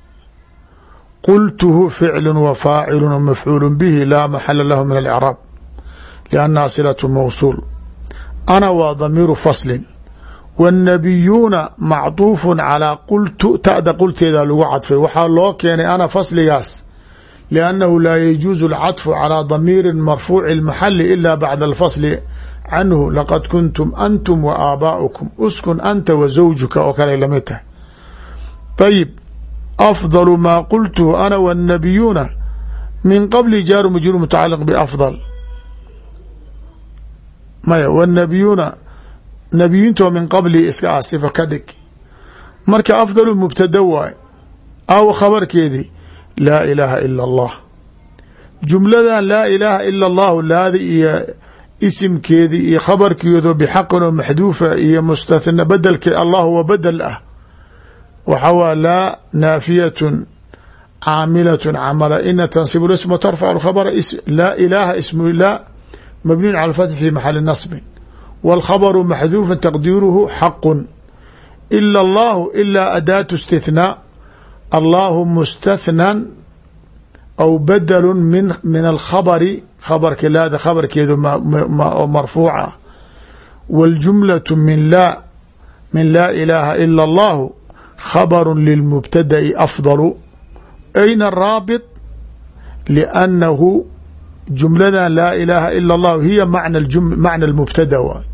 qultuhu ficlu wa faacilu wa mafcuulu bihi laa maxala lahu liannaha silatu mawsuul ana waa damiiru faslin wاnnabiyuuna macduufun calaa tada qulteedaa lagu cadfay waxaa loo keenay ana fasligaas liannahu laa yajuusu alcadfu calaa damiiri marfuuci lmaxali ila bacda alfasli canhu laqad kuntum antum wa aabaa'ukum uskun anta wa zawjuka oo kale la mid tahay ayib afdalu maa qultuhu ana wاnnabiyuuna min qabli jaaru majruur mutacaliq bafdal maya wاnnabiyuuna nabiyintoo min qabli iska ah sifa ka marka afdalu mubtada waay aw khabarkeedii laa ilaaha ila allah. Jumladan laa ilaaha ila allahu laada iyo isimkeedii iyo khabarkeedo bixaqin oo maxduufa iyo mustathna bedelke allah wa bedel ah. Waxaa waa laa naafiyatun caamilatun camala. Ina tansibu isma tarfacu khabra laa ilaaha ismu laa mabniyun cala alfathi fi maxali nasbin wاlkhabru maxduufu taqdiiruhu xaqu ila allahu ilaa adaatu istithnaa allahu mustathnan aw badelu min min alkhabari khabarka laada khabarkeedu oo marfuuca wاljumlaة min laa min laa ilaaha ila allahu khabru lilmubtada'i afdalu ayna raabit liannahu jumladan laa ilaaha ila allahu hiya macna almubtada waay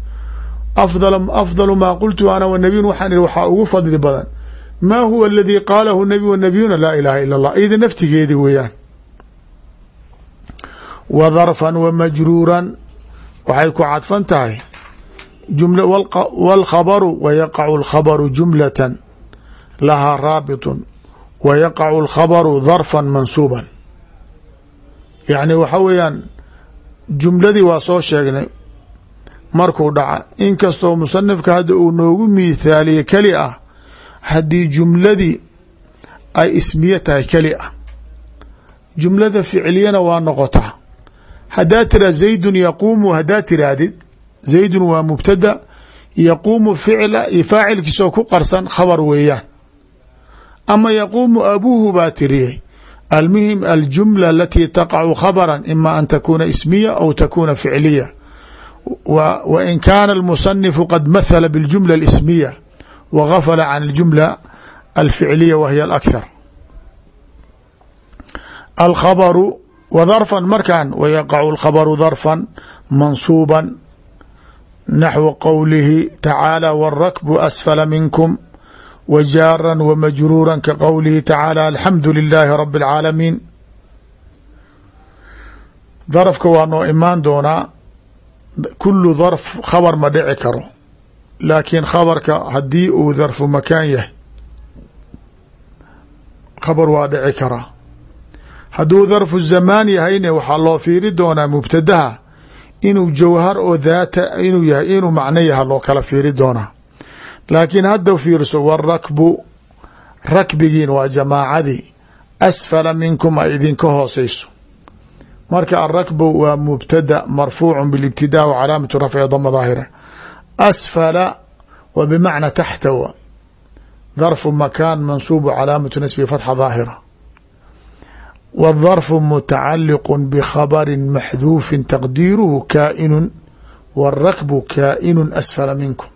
afdalu maa qultu ana wanabiyun waxaan ihi waxaa ugu fadli badan maa huwa aladii qaalahu nabi wanabiyuna laa ilaha ila allah iyada naftigeedi weeyaan wa darfan wa majruuran waxay ku cadfan tahay wاlkhabaru wa yaqacu اlkhabaru jumlatan lahaa raabitun wa yaqacu اlkhabaru darfan mansuuban yacni waxa weeyaan jumladii waa soo sheegnay markuu dhaca inkastoo musanifka hadda uu noogu miithaaliye keli ah haddii jumladii ay ismiye tahay keli ah. Jumlada ficliyana waa noqotaa haddaa tira zaydun yaquumu haddaa tirahdid zaydun waa mubtada yaquumu ficla iyo faacilkiisoo ku qarsan khabar weeyaan. Ama yaquumu abuuhu baa tiriyey almuhim aljumla alatii taqacu khabra ima an takuna ismiya aw takuna ficliya w in kaana almusanifu qad mathala biاljumla اlismiya wa gafala can اljumla alficliya wa hiy alakhar alkhabaru wa darfan markan wayaqacu alkhabaru darfan mansuuban naxwu qowlihi tacaala wاrakbu asfala minkum w jaara w majruura ka qowlihi tacaala alxamdu lilaahi rabi اlcaalamiin darafka waa noo imaan doonaa kulu darf khabar ma dhici karo laakiin khabarka haddii uu darfu makaan yahay khabar waa dhici karaa hadduu darfu zamaan yahayne waxaa loo fiiri doonaa mubtadaha inuu jawhar oo daata inuu yahay inuu macno yaha loo kala fiiri doonaa laakiin hadda fiirso warakbu rakbigiin waa jamaacadii asfala minkum ay idinka hooseyso marka arakbu waa mubtada marfuucu bilibtidaa wa calaamatu rafci dama daahira. Asfala wa bimacna taxta wa darfu makaan mansuubu calaamatu nasbi fatxa daahira. Wاdharfu mutacaliq bkhabri maxduufi taqdiiruhu kaa'inu wاrakbu kaa'inu asfala minkum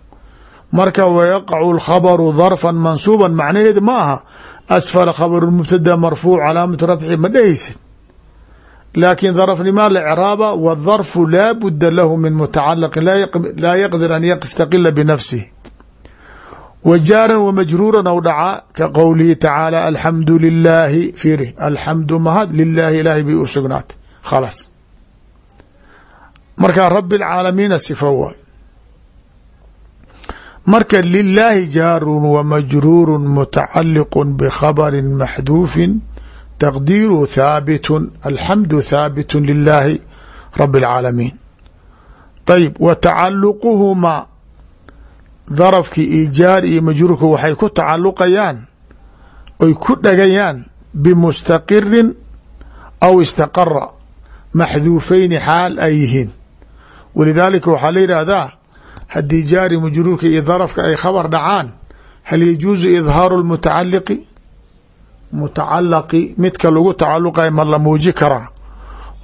marka wyaqacu lkhabaru darfan mansuuban macnaheedu ma aha asfala khabaru mubtada marfuuc calaamatu rafci ma dhehaysid laakin darfnimaa la craaba wdarfu laa buda lahu min mutacalaqin laa yaqdir an yastaqila binafsih wa jaaran wamajruuran ou dhacaa ka qowlihi tacaala alxamdu lilaahi fiiri alxamdu mahad lilaahi ilaahay bay u sugnaatay khalaas marka rabi اlcaalamiina sifa waay marka lilaahi jaarun wamajruuru mutacaliq bkhabri maxduufi taqdiiruhu thaabitu alxamdu thaabitu lilaahi rabi اlcaalamiin ayb wa tacaluquhumaa darafkii ijaar iyo majruurka waxay ku tacaluqayaan oy ku dhagayaan bimustaqirin aw istaqara maxduufeyni xaal ay yihiin. Walidaalika waxaa la yidhaahdaa haddii jaari majruurka iyo darafka ay khabar dhacaan hal yajuusu idhaaru lmutacaliqi mutacalaqi midka lagu tacaluqay ma la muuji karaa?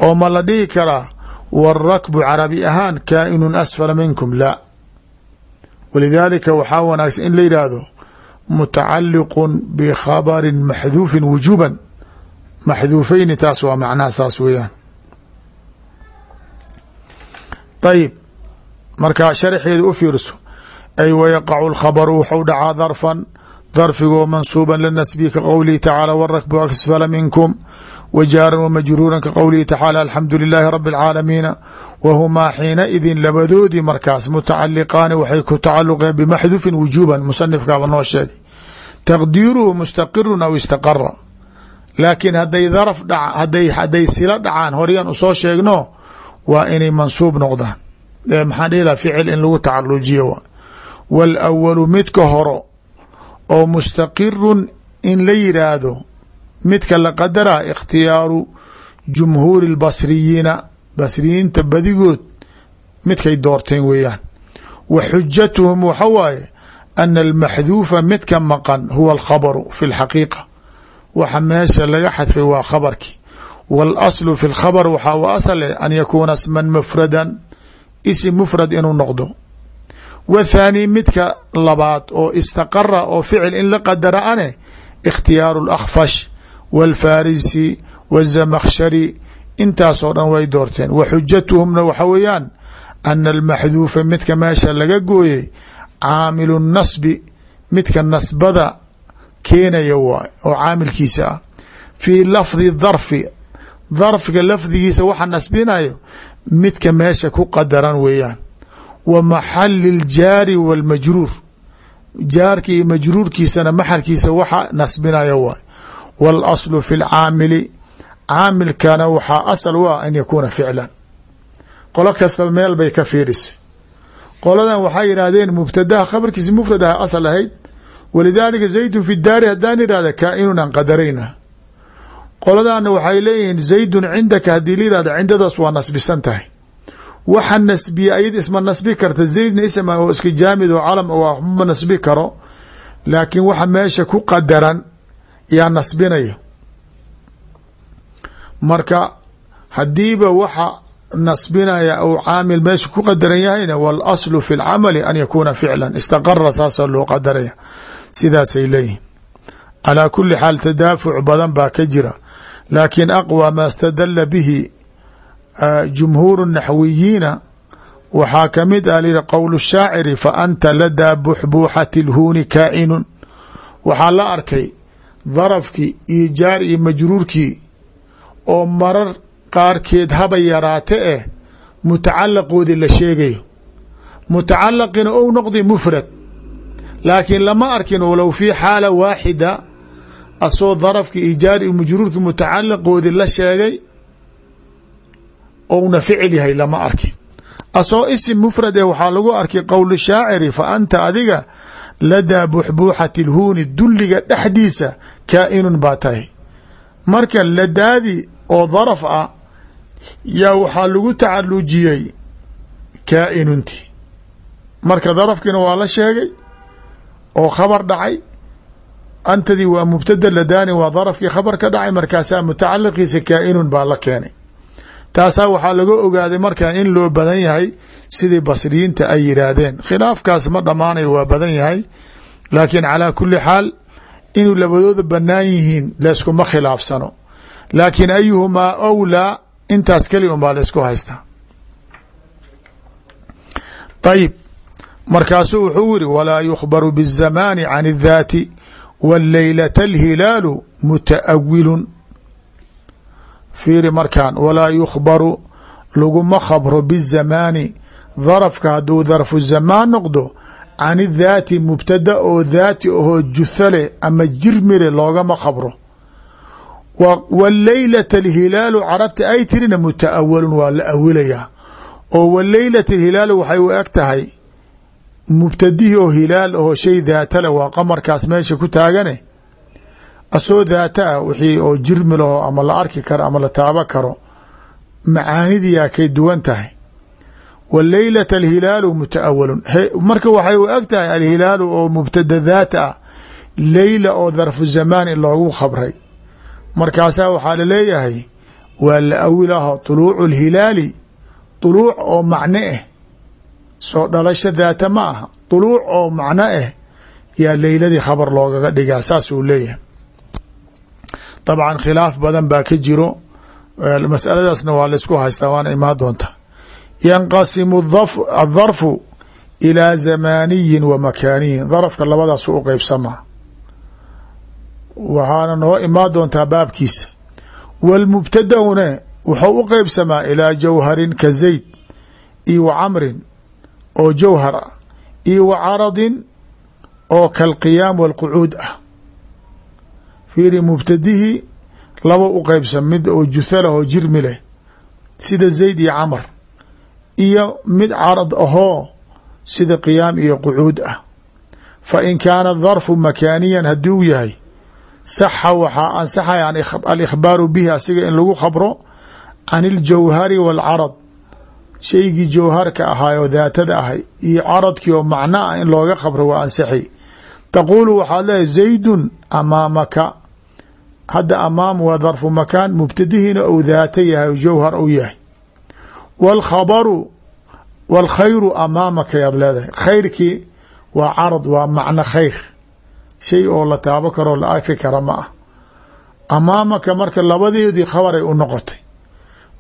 Oo ma la dhihi karaa warakbu carabi ahaan kaa'inun asfala minkum? La. Walidaalika waxaa wanaagsan in la yidhaahdo mutacaliqun bikhabarin maxduufin wujuban maxduufeyni taas waa macnaha saas weeyaan. Ayib markaa sharxeeda u fiirso ay wayaqacu lkhabaru waxau dhacaa darfan darfigoo mansuuban lanasbihi ka qowlihi tacaala warakbu asfala minkum wa jaaran wamajruuran ka qowlihi tacaala alxamdu lilaahi rabi اlcaalamiina wa humaa xiinaidin labadoodii markaas mutacaliqaani waxay ku tacaluqeen bimaxdufin wujuuban musanifkaaba noo sheegay taqdiiruhu mustaqirun aw istaqara laakiin haday darf hadday sila dhacaan horyaan u soo sheegno waa inay mansuub noqdaan maxaan dhihi laha ficil in lagu tacalujiyo wاlawalu midka horo oo mustaqirun in la yidhaahdo midka la qadara ikhtiyaaru jumhuuri اlbasriyiina basriyiinta badigood midkay doorteen weeyaan wa xujatuhum waxa waaye ana almaxduufa midka maqan huwa alkhabaru fi اlxaqiiqa waxa meesha laga xadfay waa khabarki wاlaslu fi اlkhabr waxaa u asale an yakuuna sman mufradan isim mufrad inuu noqdo wthaani midka labaad oo istaqara oo ficil in la qadara ane ikhtiyaaru اlakhfash wاlfarisi wالzamakhshari intaasoo dhan way doorteen wa xujatuhumna waxa weeyaan ana almaxduufa midka meesha laga gooyey caamilu nasbi midka nasbada keenaya waay oo caamilkiisa ah fii lafdi darfi darfiga lafdigiisa waxa nasbinayo midka meesha ku qadaran weeyaan. Wa maxali ljaari wاlmajruur jaarki iyo majruurkiisana maxalkiisa waxa nasbinaya waay. Waاlaslu fi lcaamili caamilkana waxaa asal u ah an yakuuna ficlan. Qolo kastaba meel bay ka fiirisay. Qoladan waxa yidhaahdeen mubtadaha khabarkiisa mufrad aha asal ahayd. Walidaalika zaydun fi daari haddaan idhahda kaa-inunan qadarayna qoladana waxay leeyihiin zaydun cindaka haddii la yihahda cindadaas waa nasbisan tahay. Waxa nasbiya ayad isma nasbi karta zaydna ism oo iska jaamid oo calam waxma nasbi karo laakiin waxa meesha ku qadaran yaa nasbinaya. Marka hadiiba waxa nasbinaya ou caamil meesha ku qadaran yahayna waاlaslu fi اlcamali an yakuuna ficla istaqara saasa loo qadaraya. Sidaasay leeyihiin calaa kuli xaal tadaafuc badan baa ka jira laakiin aqwى ma stadala bihi jumhuur naxwiyiina waxaa ka mid ah lihi qowl shaaciri faanta ladaa buxbuuxati اlhuuni kaa'inun waxaa la arkay darafkii iyo jaar iyo majruurkii oo marar qaarkeed haba yaraate eh mutacalaqoodii la sheegayo. Mutacalaqina ou noqday mufrad laakiin lama arkin walow fii xaala waaxida asoo darafkii iyo jaar iyo majruurkii mutacalaqoodii la sheegay ouna ficil yahay lama arkin. Asoo isim mufrad eh waxaa lagu arkay qowl shaaciri fa anta adiga ladaa buxbuuxati lhuuni dulliga dhexdiisa kaa'inun baa tahay. Marka ladaadii oo daraf ah yaa waxaa lagu tacalujiyey antadii waa mubtada ladaani waa darafkii khabar ka dhacay markaasaa mutacaliqiisa kaa-inun baa la keenay taasaa waxaa laga ogaaday markaa in loo badan yahay sidii basriyiinta ay yidhaahdeen khilaafkaas ma dhammaanayo waa badan yahay laakiin calaa kulli xaal inuu labadooda bannaan yihiin layskuma khilaafsano laakiin ayuhumaa awlaa intaas keli unbaa laysku haystaa ayib markaasuu wuxuu yiri walaa yukhbaru bizamaani can daati wاleylata اlhilaalu mutaawilun fiiri markaan walaa yukhbaru laguma khabro bizamaani darafka hadduu darfu zamaan noqdo can idaati mubtada oo daati ahoo juthale ama jirmire loogama khabro waleylata alhilaalu carabta ay tirina mutaawalun waa la awilayaa oo waleylata alhilaalu waxay u eg tahay mubtadihi oo hilaal ahoo shay daatale waa qamarkaas meesha ku taagane asoo daata ah wixii oo jirmi ama la arki karo ama la taabo karo macaanidiyaa kay duwan tahay. Wa waleylata alhilaalu mutaawalun marka waxay u ag tahay alhilaalu oo mubtada daata ah leyla oo darfu zamaan in loogu khabray. Markaasaa waxaa la leeyahay waa la awilaaho tuluucu alhilaali tuluuc oo macno ah eh soo dhalasho daata ma aha. طuluuc oo macno ah yaa leyladii khabar loogaga dhigaa saas leeyahay. Dabcan khilaaf badan baa ka jiro. Masaladaasna waa laysku haystaa waana imaan doonta. Yanqasimu adarfu ilaa zamaaniyin wa makaaniyin. Darafka labadaasu u qeybsamaa waxaana noo imaan doontaa baabkiisa. Wاlmubtadauna wuxuu u qeybsamaa ilaa jawharin ka zayd iyo wa camrin oo jawhar ah iyo wa caradin oo kalqiyaam wاlqucuud ah. Fiiri mubtadihii laba u qeybsam mid oo juthalah oo jirmi leh sida zayd iyo camr iyo mid carad ahoo sida qiyaam iyo qucuud ah. Fa in kaana darfu makaaniyan hadduu yahay saxa waxaa ansaxaya alikhbaaru bihi asiga in lagu khabro can iljawhari waalcarad shaygii jawharka ahaay oo daatada ahay iyo caradkii oo macno ah in looga khabro waa ansaxi taquulu waxaad leedahay zaydun amaamaka. Hadda amaam waa darfu makaan mubtadihiina ou daata yahay jawhar ou yahay. Wاlkhabaru wاlkhayru amaamaka yaad leedahay. Khayrkii waa carad waa macno khayr. Shay oo la taabo karoo la arki kara ma ah. Amaamaka marka labadeedii khabaray u noqotay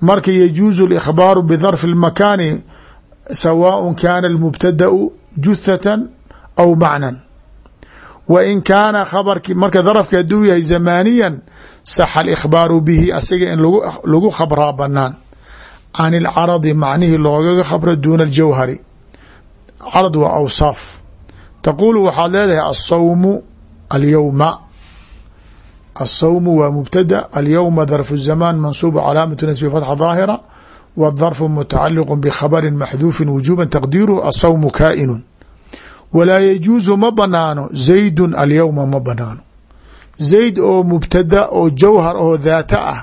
marka yajuuzu اlإkhbaaru bidarfi اlmakaani sawaaء kaana اlmubtadau juthatan aw macnan wa in kaana khabarki marka darafka hadduu yahay zamaaniyan saxa alikhbaaru bihi asiga in lagu khabraa banaan can ilcaradi macnihii loogaga khabro duuna aljawhari carad waa awsaaf taquulu waxaad leedahay asawmu alyowma asawmu waa mubtada alyowma darfu zamaan mansuubu calaamatu nasbi fatxa daahira wاdarfu mutacaliqu bkhabari maxduufin wujuba taqdiiruhu asawmu kaa'inu walaa yajuusu ma banaano zaydun alyowma ma banaano zayd oo mubtada oo jawhar oo daata ah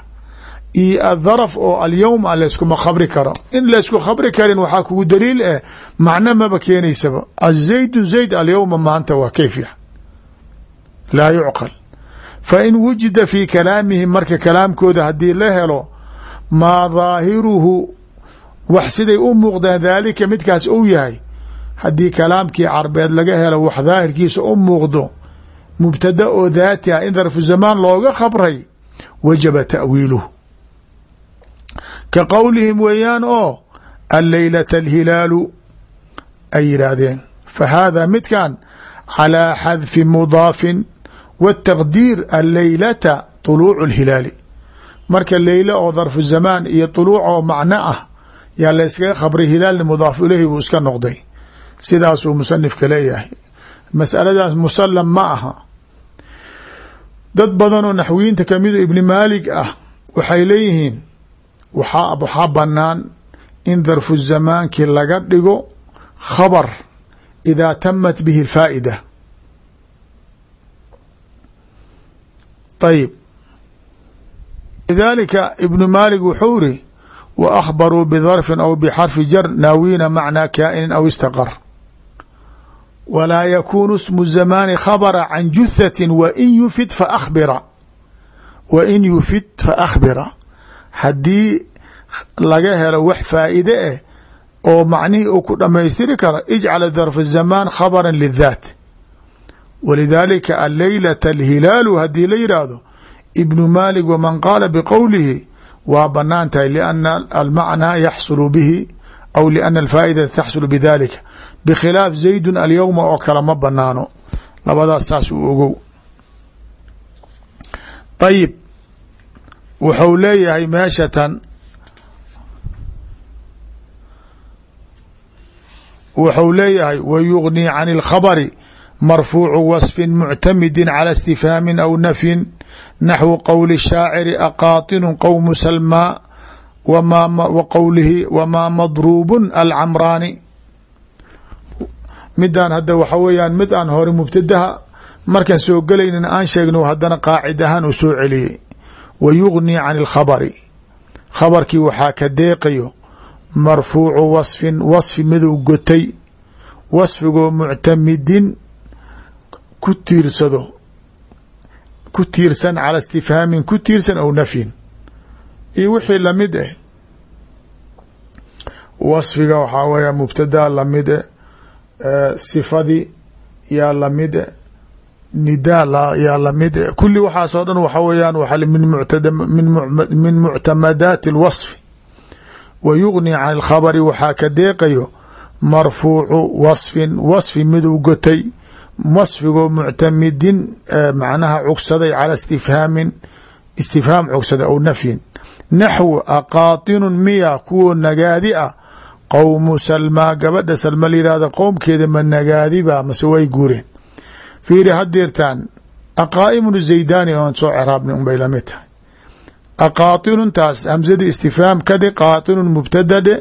iyo adaraf oo alyowm a layskuma khabri karo in laysku khabri karin waxaa kugu daliil eh macno maba keenaysaba azaydu zayd alyowma maanta waa kayf laa yucqal fa in wujida fii kalaamihim marka kalaamkooda haddii la helo maa daahiruhu wax siday u muuqdaan daalika midkaas ou yahay haddii kalaamkii carbeed laga helo wax daahirkiisa u muuqdo mubtada oo daati ah in darfu zamaan looga khabray wajaba ta'wiiluhu. Ka qowlihim weeyaan oo alleylata alhilaalu ay yidhaahdeen fa haada midkan calىa xadfi mudaafin wاtaqdiir alleylata طuluucu اlhilaali marka leyla oo darfu zamaan iyo طuluuc oo macno ah yaa la yskaga khabray hilaalni mudaaf ilahi buu iska noqday sidaasuu musanifka leeyahay masaladaas musalam ma aha dad badanoo naxwiyiinta kamido ibni maalig ah waxay leeyihiin waxaa waxaa banaan in darfu zamaankii laga dhigo khabar idaa tamat bihi اfaa'ida ayib lidalika ibnu maalig wuxuu iri wa akhbaruu bidarfin aw bxarfi jar naawiina macnaa kaa'inin aw istaqar walaa yakuunu smu zamaani khabra can juthati wain yufid faabira wain yufid faakhbira haddii laga helo wax faa'iide ah oo macnihii uu ku dhamaystiri karo ijcala darf الzamaan khabra lidaat walidaalika alleylata alhilaalu haddii la yidhaahdo ibnu maalik waman qaala biqowlihi waa bannaan tahay liana almacnaa yaxsulu bihi aw liana alfaa'idata taxsulu bidalika bkhilaaf zaydun alyowma oo kale ma banaano labadaas saas uu ogow ayib wuxuu leeyahay meeshatan wuxuu leeyahay wayugnii can اlkhabri marfuucu wasfin muctamidin cala istifhaamin aw nafyin naxwu qowli shaaciri aqaatinun qowmu salmaa waqowlihi wamaa madruubun alcamraani. Midaan hadda waxa weeyaan mid aan hore mubtadaha markaan soo gelaynin aan sheegno haddana qaacid ahaan uu soo celiyey. Wa yugnii can ilkhabari khabarkii waxaa ka deeqayo marfuucu wasfin wasfi miduu gotay wasfigoo muctamidin ku tiirsado ku tiirsan cala istifhaamin ku tiirsan aw nafyin iyo wixii lamid ah wasfiga waxaa weeya mubtadaa lamid eh sifadii yaa lamid e nidaa yaa lamid e kulli waxaasoo dhan waxa weeyaan min muctamadaati اlwaصfi wa yugnii can اlkhabari waxaa ka deeqayo marfuucu waصfin waصfi miduu gotay wasfigoo muctamidin macnaha cugsaday cala istifhaamin istifhaam cugsaday aw nafyin. Naxwu aqaatinun miya kuwoo nagaadi ah. Qowmu salmaa gabadha salma layihahda qowmkeeda ma nagaadiba mase way guureen. Fiiri hadeertaan aqaa'imun zaydani oon soo ceraabnay unbay la mid tahay. Aqaatinuntaas hamsadii istifhaam ka dhe qaatinun mubtada dhe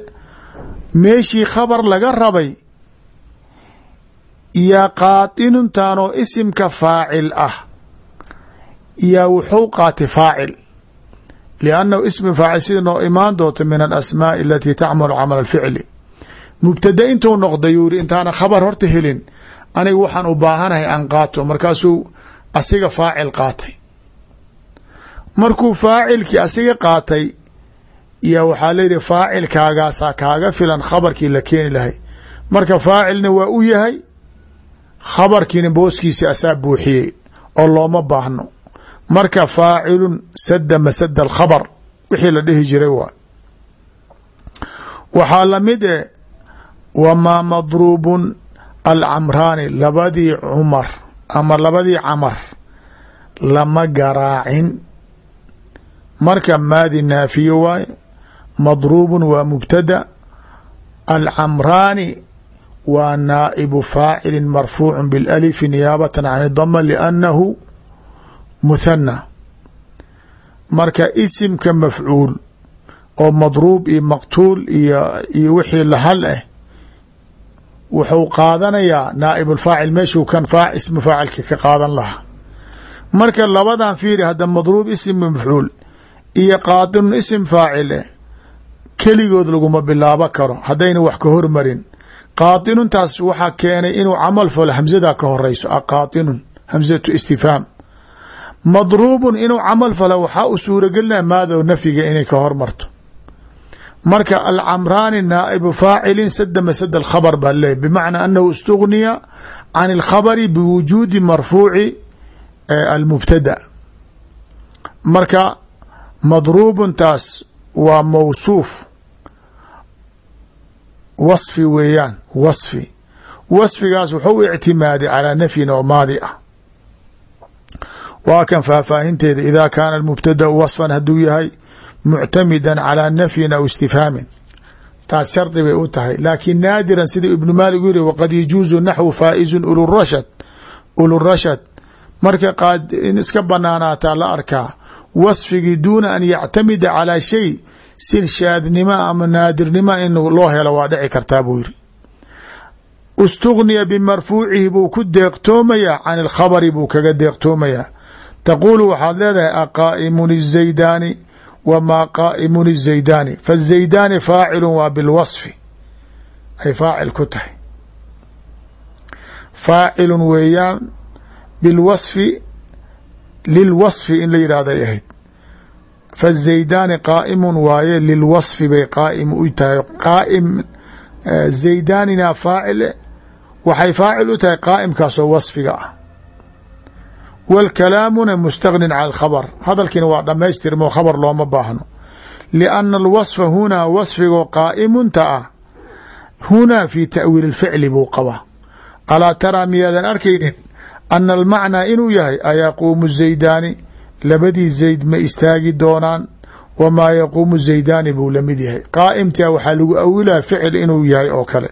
meeshii khabar laga rabay yaa qaatinuntaanoo isimka faacil ah. Yaa wuxuu qaatay faacil. Liannahu ismi faacil sida noo imaan doonto min alasmaaءi alatii tacmalu camal alficli mubtada intuu noqday yuu intaana khabar horta helin. Aniga waxaan u baahanahay aan qaato markaasuu asiga faacil qaatay. Markuu faacilkii asiga qaatay yaa waxaa layihi faacilkaagaasaa kaaga filan khabarkii la keeni lahay. Marka faacilna waa u yahay khabarkiina booskiisi asaa buuxiyey oo looma baahno. Marka faacilun sada masada alkhabar wixii la dhihi jiray waa. Waxaa la mid e wamaa madruubun alcamraani labadii cumar ama labadii camar lama garaacin. Marka maadi naafiyo waaye madruubun waa mubtada. Alcamraani waa naa'ibu faacili marfuucu bilalifi niyaabata can dama liannahu muthana marka isimka mafcuul oo madruub iyo maqtuul iyo wixii lahal ah wuxuu qaadanayaa naaibulfaacil meeshuu kan ismu faacilka ka qaadan lahaa. Marka labadan fiiri hadda madruub isim mafcuul iyo qaatinun isim faacil eh keligood laguma bilaabo karo. Haddayna wax ka hormarin qaatinuntaas waxaa keenay inuu camal falo hamsadaa ka horeyso aqaatinun hamsatu istifhaam madruubun inuu camal falo waxaa u suuragelinaya maado nafyiga inay ka hormarto. Marka alcamraani naaibu faacilin sada masada alkhabr baa leey bimacnaa anahu istugniya can alkhabari biwujuudi marfuuci almubtada. Marka madruubuntaas waa mawsuuf wasfi weeyaan wasfi. Wasfigaas wuxuu ictimaaday calaa nafyin oo maadi ah. Waa kan faahfaahinteeda ida kaana mubtadau wasfan hadduu yahay muctamida calى nafyin aw istifhaamin. Taas shardi bay u tahay. Laakiin naadiran sida ibnu maalik u yiri waqad yajuuzu naxwu faa'izun ulurashad ulurashad marka in iska banaanaataa la arkaa wasfigii duuna an yactamida calaa shay silshaadnima ama naadirnima in loo helo waa dhici kartaa buu yiri istugniya bimarfuucihi buu ku deeqtoomayaa can ilkhabari buu kaga deeqtoomayaa. Taquulu waxaad leedahay aqaa'imun izaydaani wamaa qaa'imun izaydaani fazaydaani faacilun waa bilwasfi. Ay faacil ku tahay. Faacilun weeyaan bilwasfi lilwasfi in la yidhahday ahayd fazaydaani qaa'imun waaye lilwasfi bay qaa'im u tahay. Qaa'im zaydaanina faacile waxay faacil u tahay qaa'imkaasoo wasfiga ah. Wاlkalaamuna mustagnin can alkhabr hadalkiina waa dhammaystirmo khabar looma baahno. Lianna alwasfa hunaa wasfigoo qaa'imunta ah. Hunaa fi ta'wiili اlficli buu qabaa. Alaa taraa miyaadan arkaynin ana almacnaa inuu yahay ayaquumu zaydaani labadii zayd ma istaagi doonaan wamaa yaquumu zaydaani buu la mid yahay. Qaa'imtia waxaa lagu awilaa ficil inuu yahay oo kale.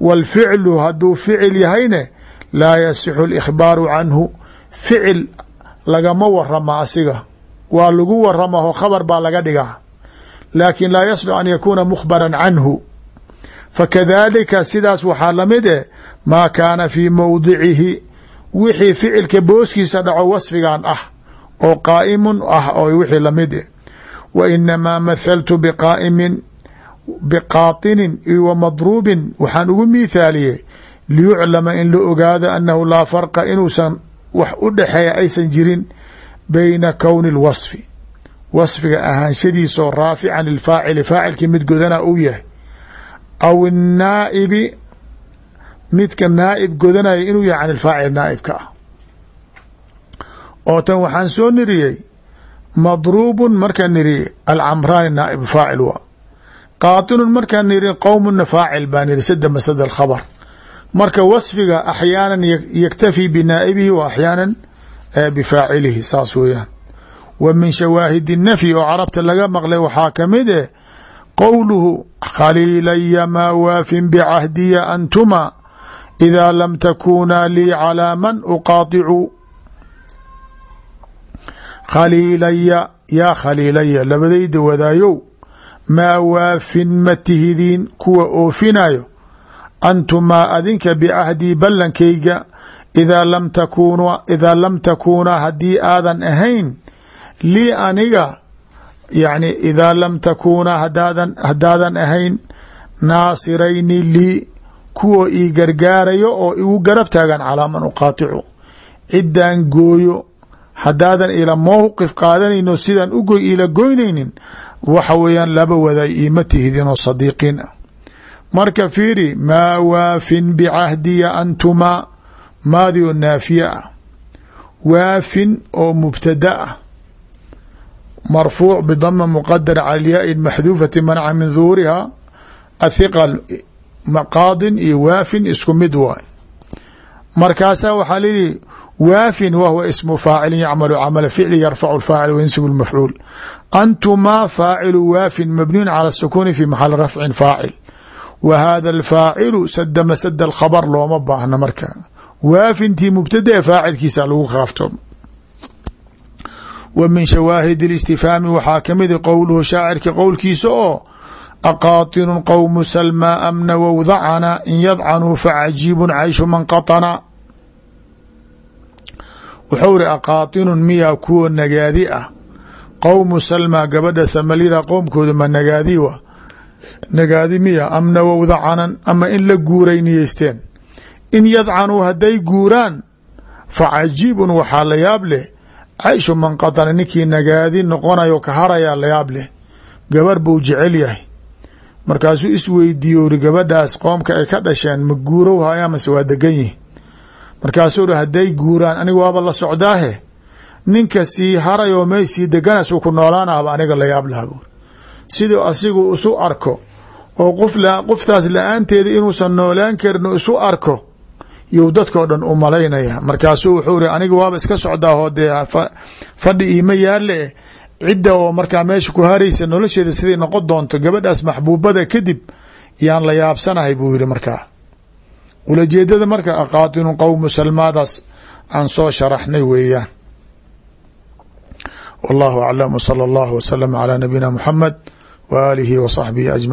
Waalficlu hadduu ficil yahayne laa yasixu alikhbaaru canhu. Ficil lagama warama asiga. Waa lagu waramaho khabar baa laga dhigaa. Laakiin laa yaslu an yakuuna mukhbaran canhu. Fakadaalika sidaas waxaa la mid eh maa kaana fii mowdicihi wixii ficilka booskiisa dhaco wasfigan ah oo qaa'imun ah oo wixii la mid eh. Wa inamaa mathaltu biqaa'imin biqaatinin iwa madruubin. Waxaan ugu miithaaliyey liyuclama in la ogaado annahu laa farqa inuusan wax u dhexeeya aysan jirin bayna kowni lwasfi wasfiga ahaanshadiisoo raafican ilfaacili faacilkii mid godana uu yahay. Aw inaa'ibi midka naa'ib godanaya inuu yahay can ilfaacil naa'ibka ah oo tan waxaan soo niriyey madruubun markaan niri alcamraani naa'ib faacil waa. Qaatilun markaan niri qowmuna faacil baa niri sada masada alkhabr marka wasfiga axyaana yaktafi binaa'ibihi wa axyaana bifaacilihi saas weeyaan. Wa min shawaahid الnafyi oo carabta laga maqlay waxaa ka mid eh qowluhu khaliilaya maa waafin bicahdiya antuma idaa lam takunaa lii calaa man uqaadicu khaliilaya yaa khaliilaya labadayda wadaayow maa waafin ma tihidiin kuwa oofinayo antumaa adinka bicahdii ballankayga idaa lam takun idaa lam takuunaa haddii aadan ahayn lii aniga yacni idaa lam takuunaa hadaadan haddaadan ahayn naasirayni lii kuwa ii gargaarayo oo igu garab taagan calaa man uqaaticu ciddaan gooyo haddaadan ila mowqif qaadanayno sidaan ugoy ila goynaynin waxa weeyaan laba wadaay iima tihidin oo sadiiqiin. Ah marka fiiri maa waafin bicahdiya antumaa maadi oo naafiye ah. Waafin oo mubtada ah. Marfuuc bdama mqadar cala lyaai maxduufati manca min duhuriha athiqal qaadin iyo waafin isku mid waay. Markaasaa waxaa layihi waafin wahwa ismu faacilin yacmalu camala ficli yarfacu faacil wayansibu lmafcuul antumaa faacilu waafin mabniyun cala sukuuni fi maxali rafcin faacil wa hada alfaacilu sada masada alkhabr looma baahna marka waafintii mubtada ee faacilkiisa lagu kaaftoo wa min shawaahid اlistifhaami waxaa kamida qowluhu shaacirka qowlkiisa oo aqaaطinu qowmu salmaa amna wowdacana in yadcanuu facajiibu cayshu man qaطana wuxuu iri aqaaطinun miyaa kuwa nagaadi ah? Qowmu salmaa gabadha samalira qowmkooda ma nagaadi wa? Nagaadi miya amna wowdacanan ama in la guuray niyeysteen in yadcanuu hadday guuraan facajiibun waxaa la yaab leh. Cayshu manqadana ninkii nagaadi noqonayo ka harayaa layaab leh. Gabar buu jecel yahay. Markaasuu isweydiiyo uri gabadhaas qoomka ay ka dhasheen ma guurow haya mase waa degan yihiin markaasuu hadday guuraan aniga waaba la socdaahe? Ninka sii harayoo may sii deganas uu ku noolaanahba aniga layaab laha buuri siduu asigu isu arko oo qof qoftaas la'aanteeda inuusan noolaan karin isu arko you dadkao dhan u malaynaya. Markaasuu wuxuu ri aniga waaba iska socdaahoo dee fadhi iima yaale cidda oo markaa meesha ku haraysa nolosheeda siday noqon doonto gabadhaas maxbuubada kadib yaan la yaabsanahay buu yiri markaa ulajeedada marka aqaatinu qowmu salmaadaas aan soo sharaxnay weeyaan wallahu aclam wsala allahu wasalama calaa nabiyina muxamed wa aalihi wa saxbihi ajmaciin